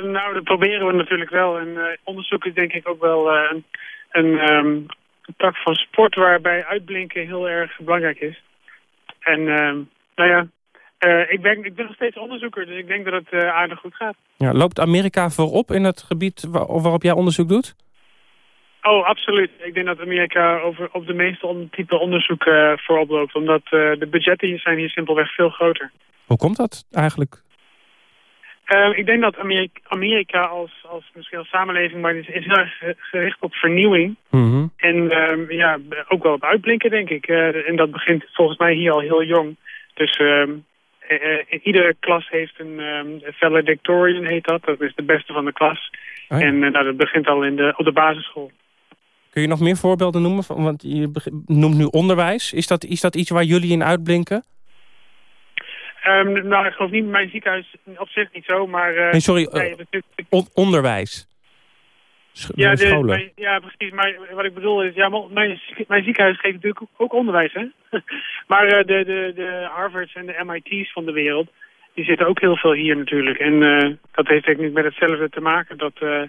Nou, dat proberen we natuurlijk wel. En onderzoek is denk ik ook wel een, een, ehm, een tak van sport waarbij uitblinken heel erg belangrijk is. En ehm, nou ja, eh, ik, ben, ik ben nog steeds onderzoeker, dus ik denk dat het eh, aardig goed gaat. Ja, loopt Amerika voorop in het gebied waar- waarop jij onderzoek doet? Oh, absoluut. Ik denk dat Amerika over, op de meeste on- type onderzoek eh, voorop loopt. Omdat de budgetten hier zijn hier simpelweg veel groter. Hoe komt dat eigenlijk? Ik denk dat Amerika, Amerika als, als misschien als samenleving, maar is, is heel erg ge- gericht op vernieuwing. Mhm. En ehm, ja, ook wel op uitblinken, denk ik. En dat begint volgens mij hier al heel jong. Dus eh, iedere klas heeft een ehm valedictorian, heet dat. Dat is de beste van de klas. Oh ja. En eh, nou, dat begint al in de, op de basisschool. Kun je nog meer voorbeelden noemen? Van- Want je noemt nu onderwijs. Is dat, is dat iets waar jullie in uitblinken? Ehm, nou, ik geloof niet mijn ziekenhuis op zich niet zo, maar... eh, Nee, sorry, eh, On- onderwijs. Ja, de- scholen. mijn- ja, precies. Maar wat ik bedoel is, ja, mijn, mijn ziekenhuis geeft natuurlijk ook, onderwijs, hè? maar eh, de, de, de Harvards en de MIT's van de wereld, die zitten ook heel veel hier natuurlijk. En eh, dat heeft denk ik met hetzelfde te maken. Dat eh,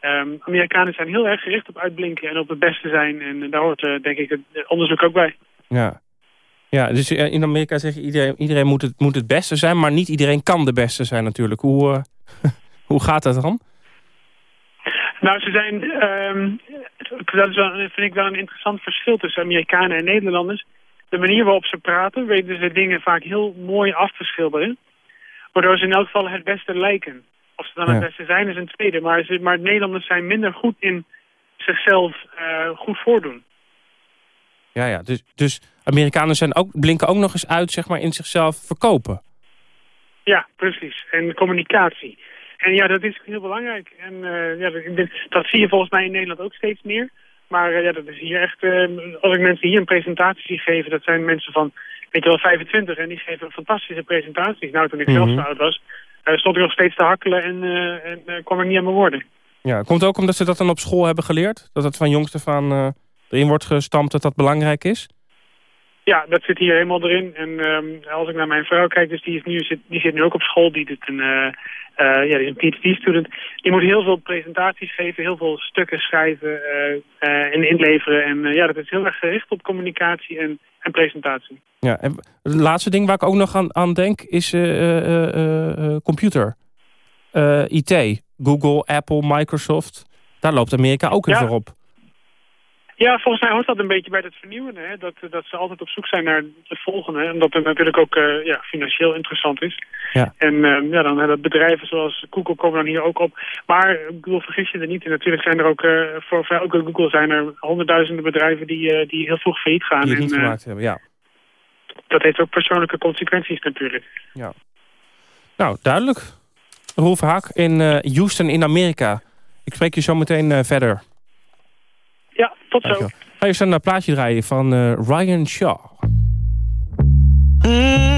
ehm, Amerikanen zijn heel erg gericht op uitblinken en op het beste zijn. En daar hoort denk ik het onderzoek ook bij. Ja. Ja, dus in Amerika zeg je iedereen, iedereen moet, het, moet het beste zijn, maar niet iedereen kan de beste zijn natuurlijk. Hoe, hoe gaat dat dan? Nou, ze zijn, ehm, dat is wel, vind ik wel een interessant verschil tussen Amerikanen en Nederlanders. De manier waarop ze praten, weten ze dingen vaak heel mooi af te schilderen. Waardoor ze in elk geval het beste lijken. Of ze dan Ja. het beste zijn is een tweede. Maar, ze, maar Nederlanders zijn minder goed in zichzelf eh, goed voordoen. Ja, ja. Dus, dus Amerikanen zijn ook, blinken ook nog eens uit zeg maar, in zichzelf verkopen. Ja, precies. En communicatie. En ja, dat is heel belangrijk. En eh, ja, dat, ik zie je volgens mij in Nederland ook steeds meer. Maar eh, ja, dat is hier echt... eh, als ik mensen hier een presentatie zie geven... dat zijn mensen van, weet je wel, 25... en die geven fantastische presentaties. Nou, toen ik zelf Mhm. zo oud was... stond ik nog steeds te hakkelen en, en kwam er niet aan mijn woorden. Ja, komt ook omdat ze dat dan op school hebben geleerd? Dat het van jongs af aan eh, erin wordt gestampt dat dat belangrijk is? Ja, dat zit hier helemaal erin. En ehm, als ik naar mijn vrouw kijk, dus die, is nu, zit, die zit nu ook op school. Die, doet een, eh, ja, die is een PhD-student. Die moet heel veel presentaties geven, heel veel stukken schrijven eh, en inleveren. En ja, dat is heel erg gericht op communicatie en, en presentatie. Ja, en het laatste ding waar ik ook nog aan, aan denk is computer. IT. Google, Apple, Microsoft. Daar loopt Amerika ook in Ja. voorop. Ja, volgens mij hoort dat een beetje bij het vernieuwen. Hè? Dat, dat ze altijd op zoek zijn naar het volgende. Omdat het natuurlijk ook eh, ja, financieel interessant is. Ja. En eh, ja, dan hebben bedrijven zoals Google komen dan hier ook op. Maar ik bedoel, vergis je er niet. in. natuurlijk zijn er ook, eh, voor, voor elke Google zijn er honderdduizenden bedrijven die, eh, die heel vroeg failliet gaan. Die het niet en, gemaakt hebben, ja. dat heeft ook persoonlijke consequenties natuurlijk. ja. Nou, duidelijk. Roel Verhaak in Houston in Amerika. Ik spreek je zo meteen verder. Ja, tot zo. Dankjewel. Ga je eens een eh, plaatje draaien van eh, Ryan Shaw. Baby,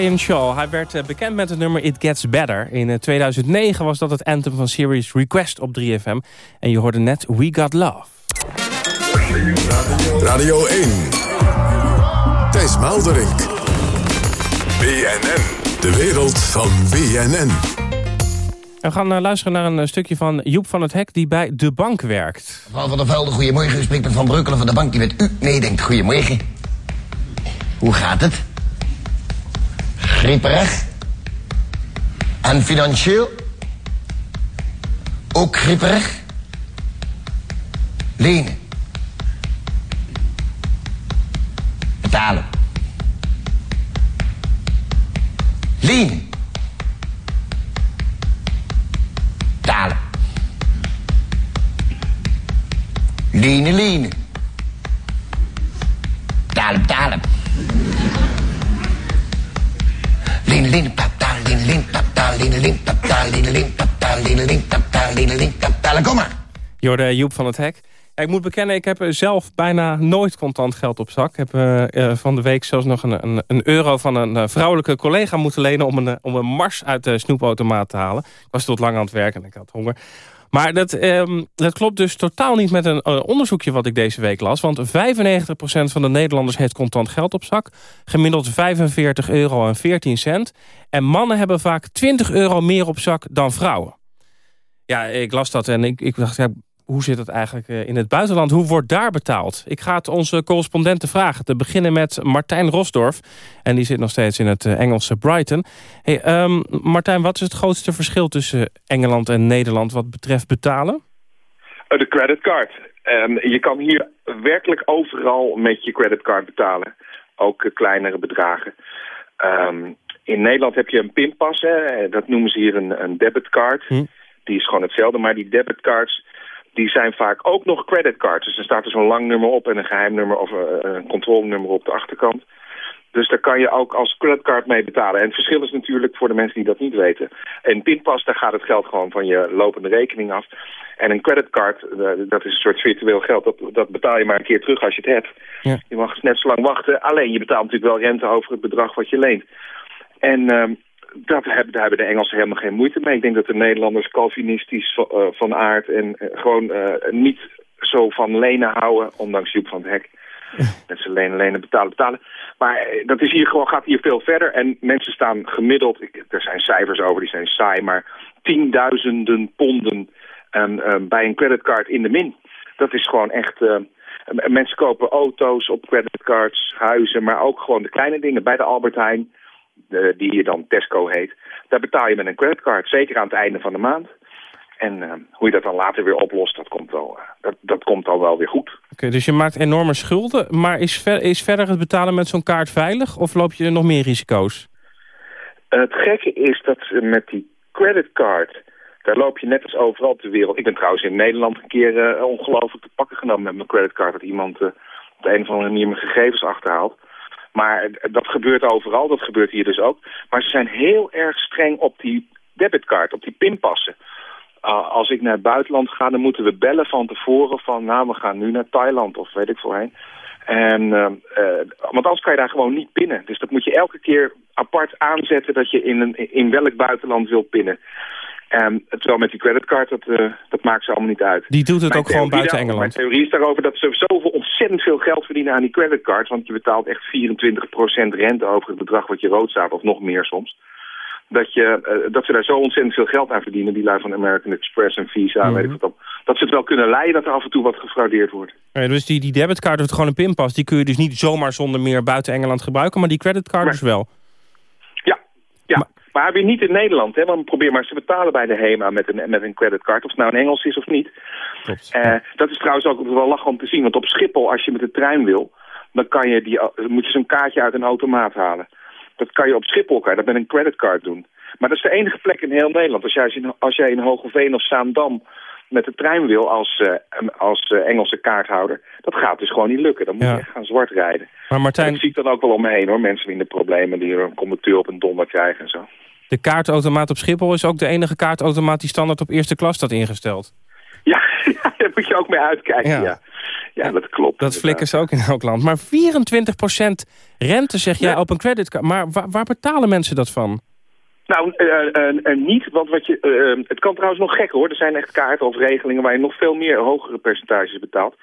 Ryan Shaw, hij werd eh, bekend met het nummer It Gets Better. In eh, 2009 was dat het anthem van Series Request op 3FM. En je hoorde net We Got Love. Radio 1. Thijs Maalderink. BNN. De wereld van BNN. We gaan eh, luisteren naar een eh, stukje van Joep van het Hek... die bij De Bank werkt. Mevrouw van der Velde, goedemorgen. U spreekt met Van Breukelen van de bank die met u meedenkt. Goedemorgen. Hoe gaat het? Grieperig? En financieel? Ook grieperig? Lenen? Betalen? Lenen? Betalen? Lenen, lenen. Betalen, betalen. Kom maar. Joep van het Hek. Ik moet bekennen, ik heb zelf bijna nooit contant geld op zak. Ik heb van de week zelfs nog een, een, een euro van een vrouwelijke collega moeten lenen... om een, om een mars uit de snoepautomaat te halen. Ik was tot lang aan het werken en ik had honger. Maar dat, ehm, dat klopt dus totaal niet met een eh, onderzoekje wat ik deze week las. Want 95% van de Nederlanders heeft contant geld op zak. Gemiddeld 45 euro en 14 cent. En mannen hebben vaak 20 euro meer op zak dan vrouwen. Ja, ik las dat en ik, ik dacht, ja, hoe zit het eigenlijk eh, in het buitenland? Hoe wordt daar betaald? Ik ga het onze correspondenten vragen. Te beginnen met Martijn Rosdorf. En die zit nog steeds in het eh, Engelse Brighton. Hey, ehm, Martijn, wat is het grootste verschil tussen Engeland en Nederland... wat betreft betalen? Eh, De creditcard. Ehm, je kan hier werkelijk overal met je creditcard betalen. Ook kleinere bedragen. Ehm, in Nederland heb je een pinpas. Hè? Dat noemen ze hier een, een debitcard. Die is gewoon hetzelfde. Maar die debitcards die zijn vaak ook nog creditcards. Dus er staat er zo'n lang nummer op en een geheim nummer of eh, een controlenummer op de achterkant. Dus daar kan je ook als creditcard mee betalen. En het verschil is natuurlijk voor de mensen die dat niet weten. Een pinpas, daar gaat het geld gewoon van je lopende rekening af. En een creditcard, eh, dat is een soort virtueel geld. Dat, dat betaal je maar een keer terug als je het hebt. Ja. Je mag net zo lang wachten. Alleen je betaalt natuurlijk wel rente over het bedrag wat je leent. En ehm, dat hebben, daar hebben de Engelsen helemaal geen moeite mee. Ik denk dat de Nederlanders Calvinistisch van, eh, van aard en eh, gewoon eh, niet zo van lenen houden, ondanks Joep van het Hek. Ze lenen, lenen, betalen, betalen. Maar dat is hier gewoon, gaat hier veel verder. En mensen staan gemiddeld, ik, er zijn cijfers over, die zijn saai, maar tienduizenden ponden ehm, ehm, bij een creditcard in de min. Dat is gewoon echt... mensen kopen auto's op creditcards, huizen, maar ook gewoon de kleine dingen bij de Albert Heijn, de, die hier dan Tesco heet. Daar betaal je met een creditcard, zeker aan het einde van de maand. En eh, hoe je dat dan later weer oplost, dat komt, wel, eh, dat, dat komt dan wel weer goed. Oké, dus je maakt enorme schulden. Maar is, ver- is verder het betalen met zo'n kaart veilig? Of loop je er nog meer risico's? Eh, het gekke is dat ze met die creditcard, daar loop je net als overal ter wereld. Ik ben trouwens in Nederland een keer eh, ongelooflijk te pakken genomen met mijn creditcard. Dat iemand eh, op de een of andere manier mijn gegevens achterhaalt. Maar eh, dat gebeurt overal, dat gebeurt hier dus ook. Maar ze zijn heel erg streng op die debitcard, op die pinpassen. Uh, als ik naar het buitenland ga, dan moeten we bellen van tevoren van... nou, we gaan nu naar Thailand of weet ik veel heen. En, uh, uh, want anders kan je daar gewoon niet pinnen. Dus dat moet je elke keer apart aanzetten dat je in, een, in welk buitenland wil pinnen. En terwijl met die creditcard, dat, uh, dat maakt ze allemaal niet uit. Die doet het Mijn ook gewoon buiten Engeland. Mijn theorie is daarover dat ze zoveel ontzettend veel geld verdienen aan die creditcard. Want je betaalt echt 24% rente over het bedrag wat je rood staat, of nog meer soms. Dat, je, eh, dat ze daar zo ontzettend veel geld aan verdienen, die lui van American Express en Visa, Mhm. weet ik wat dan. Dat ze het wel kunnen leiden dat er af en toe wat gefraudeerd wordt. Ja, dus die, die debitcard of gewoon een pinpas... die kun je dus niet zomaar zonder meer buiten Engeland gebruiken... maar die creditcard dus wel. Ja, maar, weer niet in Nederland. Hè? Want probeer maar eens te betalen bij de HEMA met een, met een creditcard. Of het nou een Engels is of niet. Eh, dat is trouwens ook wel lachen om te zien. Want op Schiphol, als je met de trein wil... dan kan je die, dan moet je zo'n kaartje uit een automaat halen. Dat kan je op Schiphol kan je dat met een creditcard doen. Maar dat is de enige plek in heel Nederland. Als jij, in- als jij in Hogeveen of Zaandam met de trein wil als, eh, als eh, Engelse kaarthouder... dat gaat dus gewoon niet lukken. Dan moet Ja. je echt gaan zwart rijden. Maar Martijn, Dat zie ik dan ook wel om me heen hoor. Mensen in de problemen die een conducteur op een donder krijgen en zo. de kaartautomaat op Schiphol is ook de enige kaartautomaat... die standaard op eerste klas staat ingesteld. Ja, daar moet je ook mee uitkijken, Ja. ja. Ja, dat klopt. Dat flikken ze ook in elk land. Maar 24% rente zeg jij op een creditcard. Maar waar, waar betalen mensen dat van? Nou, eh, niet, want wat je, het kan trouwens nog gekker hoor. Er zijn echt kaarten of regelingen waar je nog veel meer hogere percentages betaalt.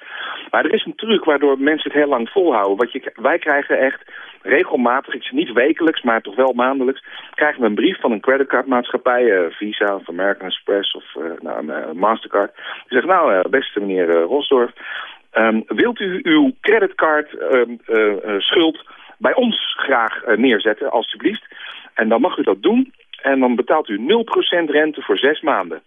Maar er is een truc waardoor mensen het heel lang volhouden. Wat je, wij krijgen echt regelmatig, niet wekelijks, maar toch wel maandelijks, krijgen we een brief van een creditcardmaatschappij, Visa of American Express of nou, Mastercard. Die zegt, nou, beste meneer Rosdorf, ehm, wilt u uw creditcard ehm, eh, eh, schuld bij ons graag neerzetten, alstublieft? En dan mag u dat doen. En dan betaalt u 0% rente voor zes maanden.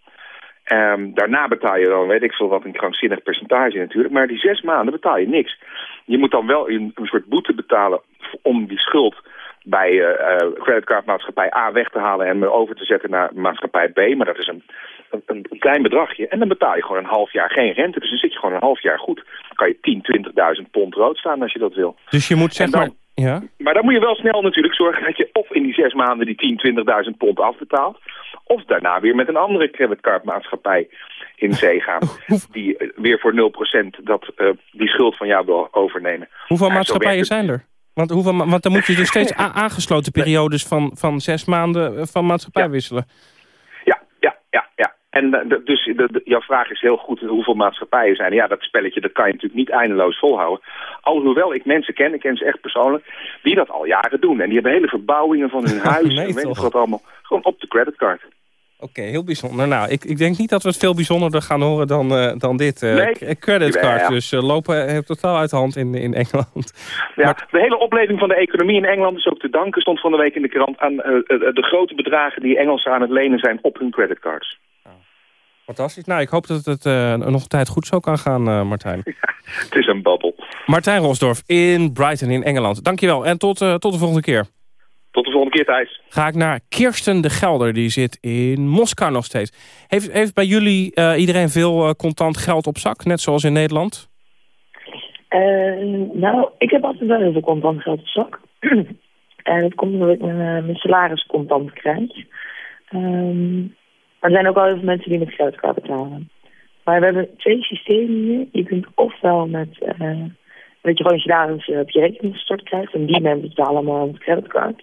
Ehm, daarna betaal je dan, weet ik veel wat, een krankzinnig percentage natuurlijk. Maar die zes maanden betaal je niks. Je moet dan wel een, een soort boete betalen om die schuld bij eh, eh, creditcardmaatschappij A weg te halen en me over te zetten naar maatschappij B. Maar dat is een, een, een klein bedragje. En dan betaal je gewoon een half jaar geen rente. Dus dan zit je gewoon een half jaar goed. Dan kan je 10, 20.000 pond rood staan als je dat wil. Dus je moet zeg dan- maar... Ja? Maar dan moet je wel snel natuurlijk zorgen dat je of in die zes maanden die 10, 20.000 pond afbetaalt. Of daarna weer met een andere creditcardmaatschappij in zee gaan. Die eh, weer voor 0% dat, die schuld van jou wil overnemen. Hoeveel maatschappijen zijn er? Want, hoeveel, want dan moet je dus steeds aangesloten periodes van, van zes maanden eh, van maatschappij wisselen. Ja, ja, ja, ja. En eh, de- dus de, de- jouw vraag is heel goed hoeveel maatschappijen zijn. Ja, dat spelletje dat kan je natuurlijk niet eindeloos volhouden. Alhoewel ik mensen ken, ik ken ze echt persoonlijk, die dat al jaren doen. En die hebben hele verbouwingen van hun huis Nee, en weet ik toch? wat allemaal. Gewoon op de creditcard. Oké, heel bijzonder. Nou, ik, ik denk niet dat we het veel bijzonderder gaan horen dan, eh, dan dit. Nee. c- creditcard, dus eh, lopen totaal uit de hand in, in Engeland. Ja, de hele opleving van de economie in Engeland is ook te danken, stond van de week in de krant, aan de grote bedragen die Engelsen aan het lenen zijn op hun creditcards. Fantastisch. Nou, ik hoop dat het nog een tijd goed zo kan gaan, Martijn. Het is een babbel. Martijn Rosdorf in Brighton in Engeland. Dankjewel en tot, tot de volgende keer. Tot de volgende keer, Thijs. Ga ik naar Kirsten de Gelder, die zit in Moskou nog steeds. Heeft, heeft bij jullie eh, iedereen veel eh, contant geld op zak, net zoals in Nederland? Eh, nou, ik heb altijd wel heel veel contant geld op zak. en dat komt omdat ik mijn, mijn salaris contant krijg. Ehm, maar er zijn ook wel heel veel mensen die met creditcard betalen. Maar we hebben twee systemen hier. Je kunt ofwel met eh, dat je gewoon je salaris eh, op je rekening gestort krijgt. En die mensen betalen allemaal met creditcard.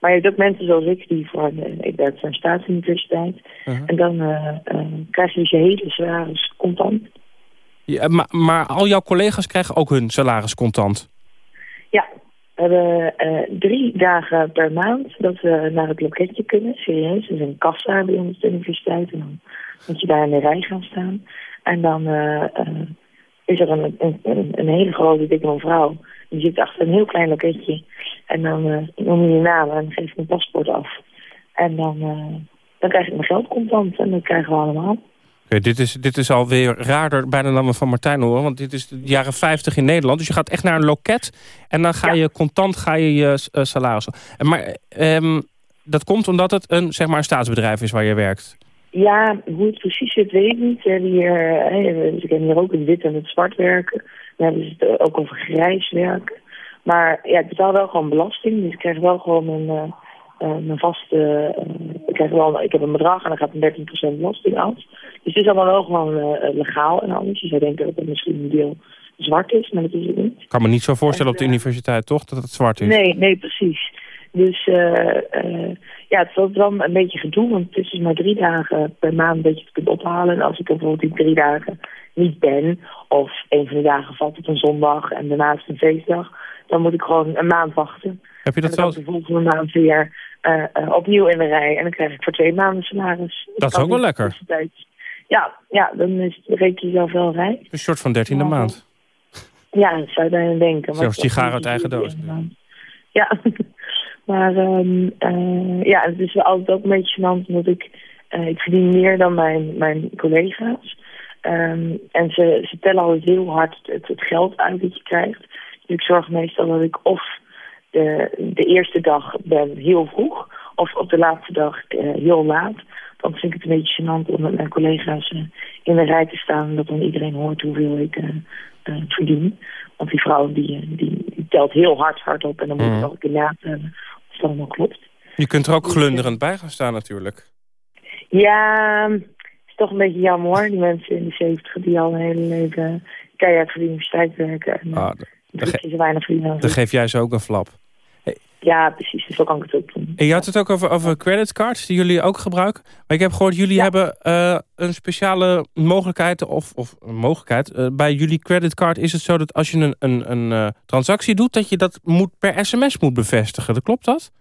Maar je hebt ook mensen zoals ik die voor, de, ik werk voor een staatsuniversiteit. En dan eh, eh, krijg je dus je hele salaris contant. Ja, maar, maar al jouw collega's krijgen ook hun salaris contant. Ja, we hebben eh, drie dagen per maand dat we naar het loketje kunnen. Serieus, er is een kassa bij ons de universiteit. En dan moet je daar in de rij gaan staan. En dan eh, eh, is er een, een, een, hele grote dikke mevrouw. Die zit achter een heel klein loketje. En dan eh, noem je je naam en geef je een paspoort af. En dan, eh, dan krijg ik mijn geld contant. En dat krijgen we allemaal. Oké, dit, is, dit is alweer raarder bijna dan we van Martijn horen. Want dit is de jaren 50 in Nederland. Dus je gaat echt naar een loket. En dan ga je contant ga je, je eh, salaris... En Maar ehm, dat komt omdat het een, zeg maar, een staatsbedrijf is waar je werkt. Ja, hoe het precies zit, weet ik niet. We hebben hier, dus ik heb hier ook het wit en het zwart werken. We hebben dus het ook over grijs werken. Maar ja, ik betaal wel gewoon belasting. Dus ik krijg wel gewoon mijn, eh, eh, mijn vaste... eh, ik, krijg wel, ik heb een bedrag en dan gaat een 13% belasting af. Dus het is allemaal wel gewoon eh, legaal en alles. Je zou denken dat het misschien een deel zwart is, maar dat is het niet. Ik kan me niet zo voorstellen op de universiteit, toch? Dat het zwart is. Nee, nee, precies. Dus eh, eh, ja, het is altijd wel een beetje gedoe, want het is dus maar drie dagen per maand dat je het kunt ophalen. En als ik er bijvoorbeeld die drie dagen niet ben, of een van de dagen valt op een zondag en daarnaast een feestdag, dan moet ik gewoon een maand wachten. Heb je dat dan ik de volgende maand weer eh, eh, opnieuw in de rij en dan krijg ik voor twee maanden salaris. Dat is ook wel lekker. Ja, ja, dan is, reken je jezelf wel rijk. Een soort van dertiende Ja. maand. Ja, dat zou je bijna denken. maar Zelfs sigaar uit eigen doos. Ja, maar ehm, eh, ja, het is wel altijd ook een beetje gênant, omdat ik, eh, ik verdien meer dan mijn, mijn collega's. Ehm, en ze, ze tellen altijd heel hard het, het geld uit dat je krijgt. Dus ik zorg meestal dat ik of de, de eerste dag ben heel vroeg, of op de laatste dag eh, heel laat. Dan vind ik het een beetje gênant om met mijn collega's in de rij te staan, dat dan iedereen hoort hoeveel ik verdien. Want die vrouw die, die, die telt heel hard hard op en dan moet ik nog een keer natellen het allemaal klopt. Je kunt er ook glunderend bij gaan staan natuurlijk. Ja, het is toch een beetje jammer hoor. Die mensen in de 70 die al een hele leven keihard voor de universiteit werken. En, Ah, dan, ze weinig verdienen. dan geef jij ze ook een flap. Ja, precies. Dus zo kan ik het ook doen. En je had het ook over, over creditcards die jullie ook gebruiken. Maar ik heb gehoord, jullie hebben eh, een speciale mogelijkheid... of, of een mogelijkheid. eh, bij jullie creditcard is het zo dat als je een, een, een eh, transactie doet... dat je dat moet, per sms moet bevestigen. Dat klopt dat?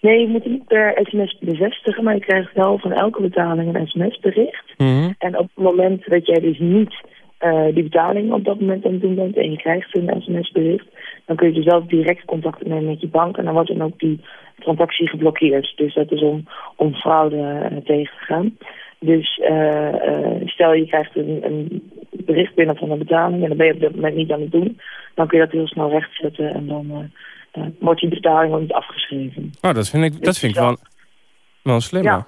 Nee, je moet het niet per sms bevestigen, maar je krijgt wel van elke betaling een sms-bericht. En op het moment dat jij dus niet die betaling op dat moment aan het doen bent en je krijgt een sms-bericht, dan kun je dus wel direct contact opnemen met je bank en dan wordt dan ook die transactie geblokkeerd. Dus dat is om, om fraude eh, tegen te gaan. Dus eh, eh, stel je krijgt een, een bericht binnen van een betaling en dan ben je op dat moment niet aan het doen, dan kun je dat heel snel rechtzetten en dan, wordt die betaling ook niet afgeschreven. Oh, dat vind ik, dat vind ik wel, wel slimme. Ja.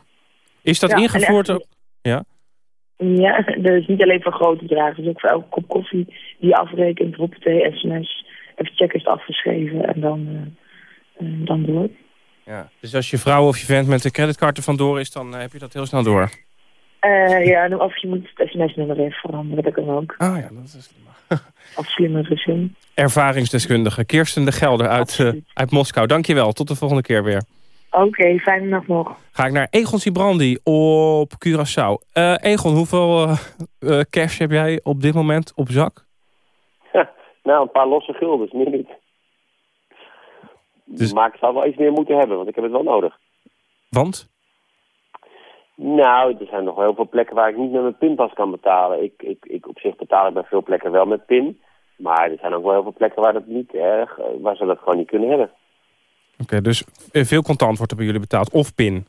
Is dat Ja, ingevoerd? echt- Ja? Ja, dat is niet alleen voor grote bedragen. Dus ook voor elke kop koffie die je afrekent, hoppatee, sms. Even checken is het afgeschreven en dan, eh, dan door. ja. Dus als je vrouw of je vent met de creditcard er vandoor is, dan eh, heb je dat heel snel door. Ja, of je moet het sms-nummer even veranderen, dat kan ook. Ah ja, dat is Of slimmere zin. Ervaringsdeskundige Kirsten de Gelder uit, uit Moskou. Dankjewel, tot de volgende keer weer. Oké, fijne nacht nog. Ga ik naar Egon Sibrandi op Curaçao. Eh, Egon, hoeveel eh, cash heb jij op dit moment op zak? Nou, een paar losse guldens, meer niet. Maar ik zou wel iets meer moeten hebben, want ik heb het wel nodig. Want? Nou, er zijn nog heel veel plekken waar ik niet met mijn pinpas kan betalen. Ik, ik, ik op zich betaal ik bij veel plekken wel met pin. Maar er zijn ook wel heel veel plekken waar, dat niet erg, eh, waar ze dat gewoon niet kunnen hebben. Oké, dus eh, veel contant wordt er bij jullie betaald. Of pin.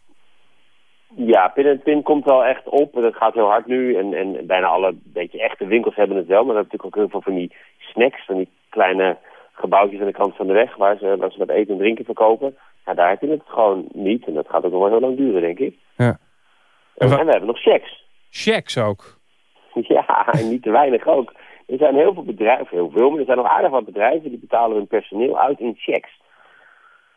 Ja, pin en pin komt wel echt op. Dat gaat heel hard nu. En, en bijna alle beetje echte winkels hebben het wel. Maar dan heb je natuurlijk ook heel veel van die snacks. Van die kleine gebouwtjes aan de kant van de weg. Waar ze, waar ze wat eten en drinken verkopen. Ja, daar heb je het gewoon niet. En dat gaat ook nog wel heel lang duren, denk ik. Ja. En, en we hebben nog checks. Checks ook? Ja, en niet te weinig ook. Er zijn heel veel bedrijven, heel veel, maar er zijn nog aardig wat bedrijven die betalen hun personeel uit in checks.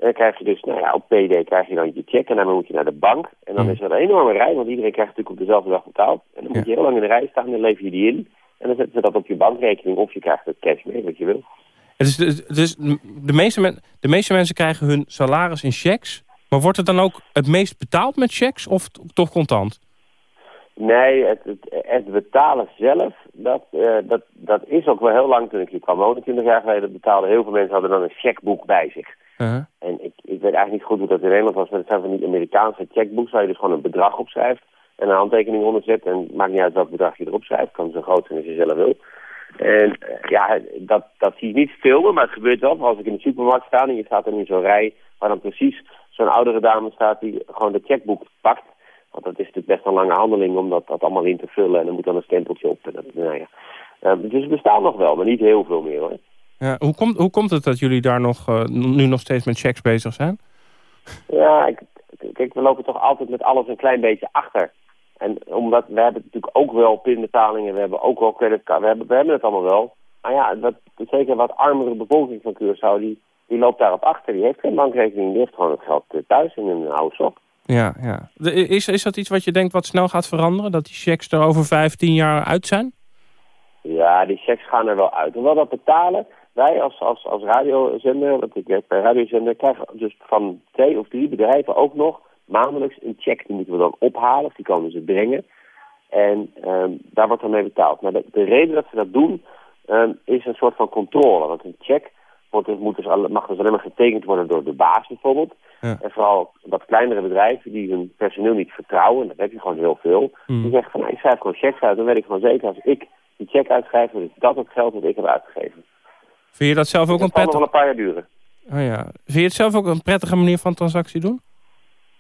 En dan krijg je dus, nou ja, op PD krijg je dan je check en dan moet je naar de bank. En dan is er een enorme rij, want iedereen krijgt natuurlijk op dezelfde dag betaald. En dan moet je heel lang in de rij staan en dan lever je die in. En dan zetten ze dat op je bankrekening of je krijgt het cash mee, wat je wil. Dus, dus de, meeste men, de meeste mensen krijgen hun salaris in checks. Maar wordt het dan ook het meest betaald met checks of toch contant? Nee, het, het, het betalen zelf, dat, eh, dat, dat is ook wel heel lang toen ik hier kwam wonen, 20 jaar geleden, betaalden heel veel mensen hadden dan een checkboek bij zich. Uh-huh. En ik, weet eigenlijk niet goed hoe dat in Nederland was, maar het zijn van die Amerikaanse checkbooks waar je dus gewoon een bedrag op schrijft en een handtekening onder zet. En het maakt niet uit welk bedrag je erop schrijft, kan zo groot zijn als je zelf wil. En eh, ja, dat, dat zie je niet filmen, maar het gebeurt wel. Als ik in de supermarkt sta en je staat dan in zo'n rij waar dan precies zo'n oudere dame staat die gewoon de checkboek pakt. Want dat is natuurlijk best een lange handeling om dat, allemaal in te vullen. En dan moet dan een stempeltje op. En nou ja. Eh, dus het bestaat nog wel, maar niet heel veel meer hoor. Ja, hoe, komt, hoe komt het dat jullie daar nog, eh, nu nog steeds met checks bezig zijn? Ja, ik, kijk, we lopen toch altijd met alles een klein beetje achter. En omdat we hebben natuurlijk ook wel pinbetalingen, we hebben ook wel creditcard, we hebben, we hebben het allemaal wel. Maar ja, dat, zeker wat armere bevolking van Curaçao, die, die loopt daarop achter. Die heeft geen bankrekening, die heeft gewoon het geld eh, thuis in een oude sok. Ja, ja. Is, is dat iets wat je denkt wat snel gaat veranderen? Dat die checks er over vijf, tien jaar uit zijn? Ja, die checks gaan er wel uit. Hoewel dat betalen, wij als, als, als radiozender, want ik werk bij radiozender, krijgen dus van twee of drie bedrijven ook nog maandelijks een check. Die moeten we dan ophalen, of die komen ze brengen. En ehm, daar wordt dan mee betaald. Maar de, de reden dat ze dat doen, ehm, is een soort van controle. Want een check wordt, dus- moet dus, alle- mag dus alleen maar getekend worden door de baas bijvoorbeeld. Ja. En vooral wat kleinere bedrijven die hun personeel niet vertrouwen, en dat heb je gewoon heel veel, Mm. die zeggen van nou, ik schrijf gewoon checks uit. Dan weet ik gewoon zeker als ik die check uitschrijf, dan is dat het geld dat ik heb uitgegeven. Vind je dat zelf ook een Dat prettige... een paar jaar duren. Oh ja. Vind je het zelf ook een prettige manier van transactie doen?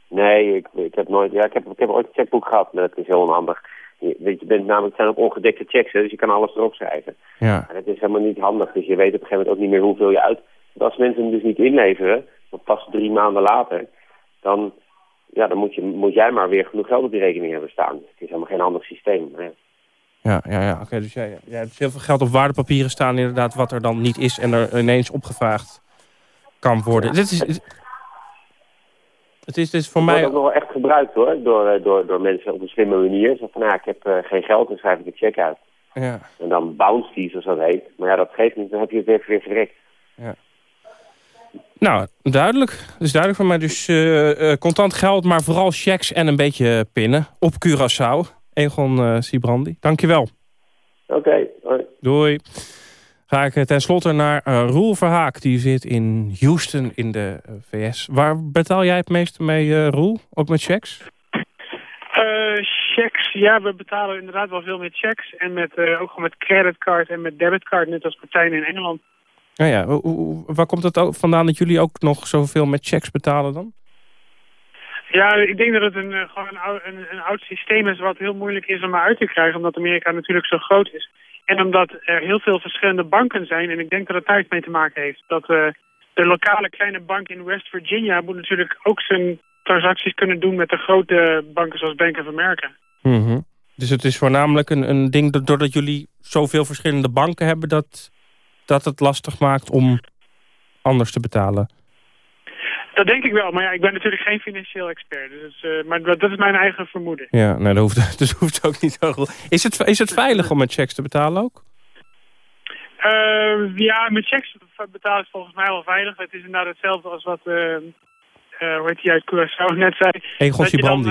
Nee, ik, ik heb nooit, ja, ik heb, ik heb ooit een checkboek gehad, maar dat is heel onhandig. Je, weet, je bent namelijk, het zijn ook ongedekte checks, hè, dus je kan alles erop schrijven. Ja. En het is helemaal niet handig, dus je weet op een gegeven moment ook niet meer hoeveel je uit. Want als mensen hem dus niet inleveren, pas drie maanden later, dan, ja, dan moet, je, moet jij maar weer genoeg geld op die rekening hebben staan. Het is helemaal geen handig systeem. Maar ja. Ja, ja. Oké, dus jij, jij hebt heel veel geld op waardepapieren staan, inderdaad, wat er dan niet is en er ineens opgevraagd kan worden. Dit is, het is dus voor Het mij... wordt ook nog wel echt gebruikt hoor, door, eh, door, door mensen op een slimme manier. Zo van, nou, ik heb eh, geen geld, dan schrijf ik een check uit. Ja, En dan bounce die, zoals dat heet. Maar ja, dat geeft niet, dan heb je het weer, weer verrekt. ja. Nou, duidelijk. Het is duidelijk voor mij dus eh, eh, contant geld, maar vooral checks en een beetje pinnen op Curaçao. Egon eh Sibrandi, dankjewel. Oké, hoi. Doei. Ga ik eh, tenslotte naar eh, Roel Verhaak. Die zit in Houston in de VS. Waar betaal jij het meeste mee, eh, Roel? Ook met checks? Eh, checks, ja, we betalen inderdaad wel veel met checks. En met, eh, ook gewoon met creditcard en met debitcard, net als partijen in Engeland. Nou ja, waar komt het ook vandaan dat jullie ook nog zoveel met checks betalen dan? Ja, ik denk dat het een, eh, gewoon een, ou- een, oud systeem is wat heel moeilijk is om uit te krijgen. Omdat Amerika natuurlijk zo groot is. En omdat er heel veel verschillende banken zijn. En ik denk dat het daar iets mee te maken heeft. Dat, eh, de lokale kleine bank in West Virginia moet natuurlijk ook zijn transacties kunnen doen met de grote banken zoals Bank of America. Mhm. Dus het is voornamelijk een, een ding dat doordat jullie zoveel verschillende banken hebben... Dat, dat het lastig maakt om anders te betalen. Dat denk ik wel, maar ja, ik ben natuurlijk geen financieel expert. Dus, eh, maar dat, dat is mijn eigen vermoeden. Ja, nee, dat hoeft, dus hoeft ook niet zo goed. Is het, is het veilig om met checks te betalen ook? Eh, ja, met checks betalen is volgens mij wel veilig. Het is inderdaad hetzelfde als wat, eh eh, hoe heet die uit Curaçao net zei. Egon Sibrandi.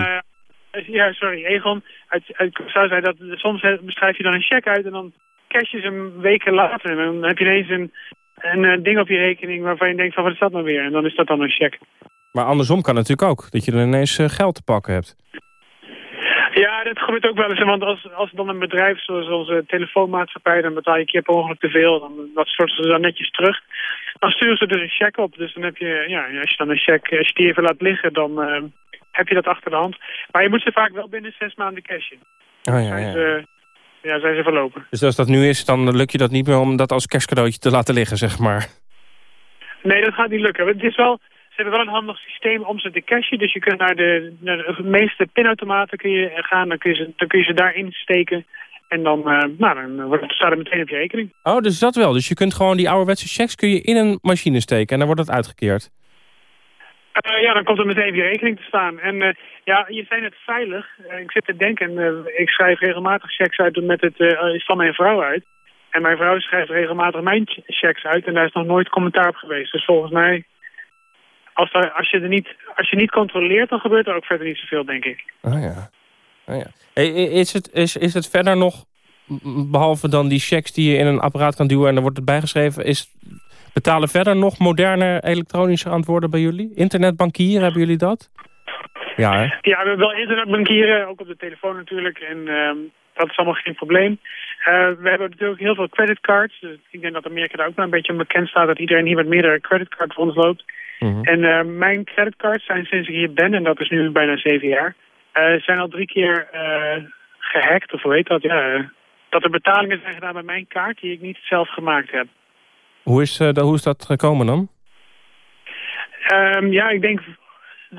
ja, sorry, Egon uit, uit Curaçao zei dat soms beschrijf je dan een check uit en dan cash je ze hem weken later. En dan heb je ineens een, een eh, ding op je rekening waarvan je denkt van wat is dat nou weer? En dan is dat dan een check. Maar andersom kan het natuurlijk ook. Dat je er ineens eh, geld te pakken hebt. Ja, dat gebeurt ook wel eens. Want als, als dan een bedrijf zoals onze telefoonmaatschappij... dan betaal je een keer per ongeluk te veel. Dan, dat storten ze dan netjes terug. Dan sturen ze dus een cheque op. Dus dan heb je, ja, als je dan een cheque, als je die even laat liggen... dan eh, heb je dat achter de hand. Maar je moet ze vaak wel binnen zes maanden cashen. Oh, ja, Zijn ja. Ja, zijn ze verlopen. Dus als dat nu is, dan lukt je dat niet meer om dat als kerstcadeautje te laten liggen, zeg maar. Nee, dat gaat niet lukken. Het is wel, ze hebben wel een handig systeem om ze te cashen. Dus je kunt naar de, naar de meeste pinautomaten kun je gaan. Dan kun je ze, dan kun je ze daarin steken. En dan, eh, nou, dan staat het meteen op je rekening. Oh, dus dat wel. Dus je kunt gewoon die ouderwetse checks kun je in een machine steken en dan wordt het uitgekeerd. Eh, ja, dan komt het meteen je rekening te staan. En eh, ja, je zei net veilig. Eh, ik zit te denken, ik schrijf regelmatig checks uit met het van mijn vrouw uit. En mijn vrouw schrijft regelmatig mijn ch- checks uit en daar is nog nooit commentaar op geweest. Dus volgens mij, als, als, je, er niet, als je niet controleert, dan gebeurt er ook verder niet zoveel, denk ik. Oh ja. Oh ja. Is, het, is, is het verder nog, behalve dan die checks die je in een apparaat kan duwen en dan wordt het bijgeschreven, is betalen verder nog moderne elektronische antwoorden bij jullie? Internetbankieren, hebben jullie dat? Ja, hè? Ja, we hebben wel internetbankieren, ook op de telefoon natuurlijk. En ehm, dat is allemaal geen probleem. Eh, we hebben natuurlijk heel veel creditcards. Dus ik denk dat Amerika daar ook wel een beetje bekend staat... dat iedereen hier met meerdere creditcards rondloopt. En eh, mijn creditcards zijn sinds ik hier ben, en dat is nu bijna zeven jaar... eh, zijn al drie keer eh, gehackt, of hoe heet dat? Ja, dat er betalingen zijn gedaan bij mijn kaart die ik niet zelf gemaakt heb. Hoe is, eh, dat- hoe is dat gekomen dan? Ehm, ja, ik denk,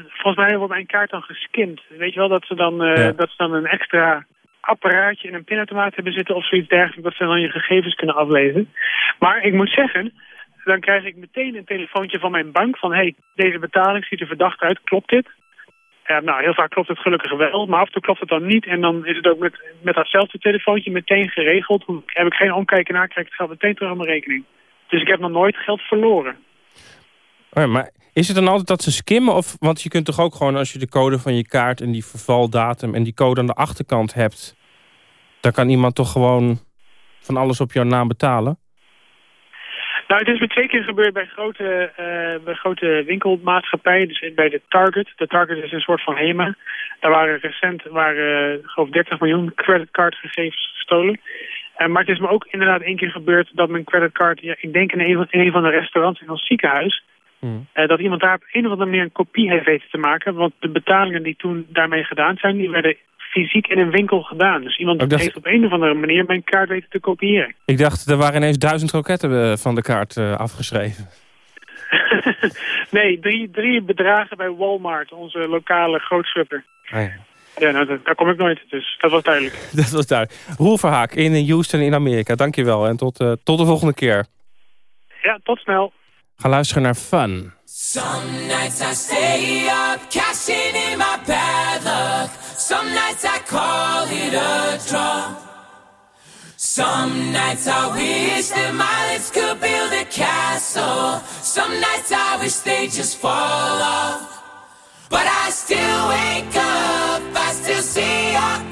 volgens mij wordt mijn kaart dan geskimd. Weet je wel, dat ze dan, eh, Ja. dat ze dan een extra apparaatje in een pinautomaat hebben zitten of zoiets dergelijks, dat ze dan je gegevens kunnen aflezen. Maar ik moet zeggen, dan krijg ik meteen een telefoontje van mijn bank van, hey, deze betaling ziet er verdacht uit, klopt dit? Ja, nou, heel vaak klopt het gelukkig wel, maar af en toe klopt het dan niet. En dan is het ook met, met datzelfde telefoontje meteen geregeld. Hoe- Heb ik geen omkijken naar, krijg ik het geld meteen terug op mijn rekening. Dus ik heb nog nooit geld verloren. Oh ja, maar is het dan altijd dat ze skimmen? Of, want je kunt toch ook gewoon als je de code van je kaart en die vervaldatum en die code aan de achterkant hebt, dan kan iemand toch gewoon van alles op jouw naam betalen? Nou, het is me twee keer gebeurd bij grote, eh, bij grote winkelmaatschappijen. Dus bij de Target. De Target is een soort van HEMA. Daar waren recent waren, uh, geloof 30 miljoen creditcardgegevens gestolen. Uh, maar het is me ook inderdaad één keer gebeurd dat mijn creditcard... Ja, ik denk in een, van, in een van de restaurants in ons ziekenhuis... Hmm. Uh, dat iemand daar op een of andere manier een kopie heeft weten te maken. Want de betalingen die toen daarmee gedaan zijn... die werden fysiek in een winkel gedaan. Dus iemand dacht- heeft op een of andere manier mijn kaart weten te kopiëren. Ik dacht, er waren ineens duizend kroketten eh, van de kaart eh, afgeschreven. nee, drie, drie bedragen bij Walmart, onze lokale grootschipper. Ah, ja. Ja, nou, daar kom ik nooit, dus dat was duidelijk. Dat was duidelijk. Roel Verhaak in Houston in Amerika. Dankjewel en tot, uh, tot de volgende keer. Ja, tot snel. Ga luisteren naar Fun. Some nights I stay up, cashing in my bad luck. Some nights I call it a draw. Some nights I wish that my lips could build a castle. Some nights I wish they just fall off. But I still wake up, I still see your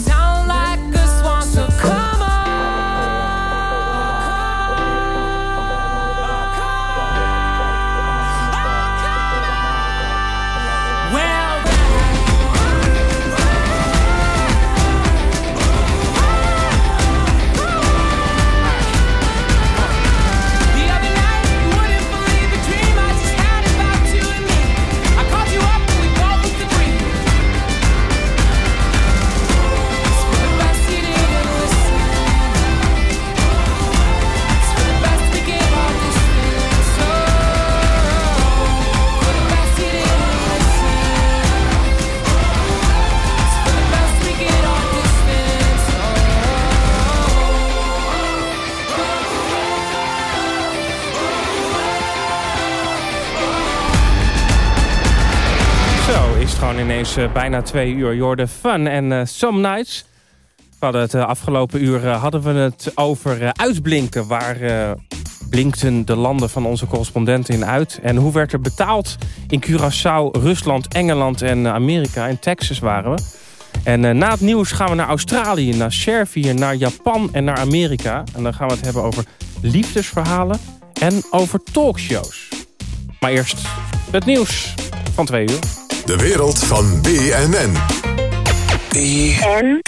ineens eh, bijna twee uur. Je hoorde Fun en eh, Some Nights. We het eh, afgelopen uur hadden we het over uitblinken. Waar blinkten de landen van onze correspondenten in uit? En hoe werd er betaald in Curaçao, Rusland, Engeland en Amerika? In Texas waren we. En na het nieuws gaan we naar Australië, naar Servië, naar Japan en naar Amerika. En dan gaan we het hebben over liefdesverhalen en over talkshows. Maar eerst het nieuws van twee uur. De wereld van BNN. BNN.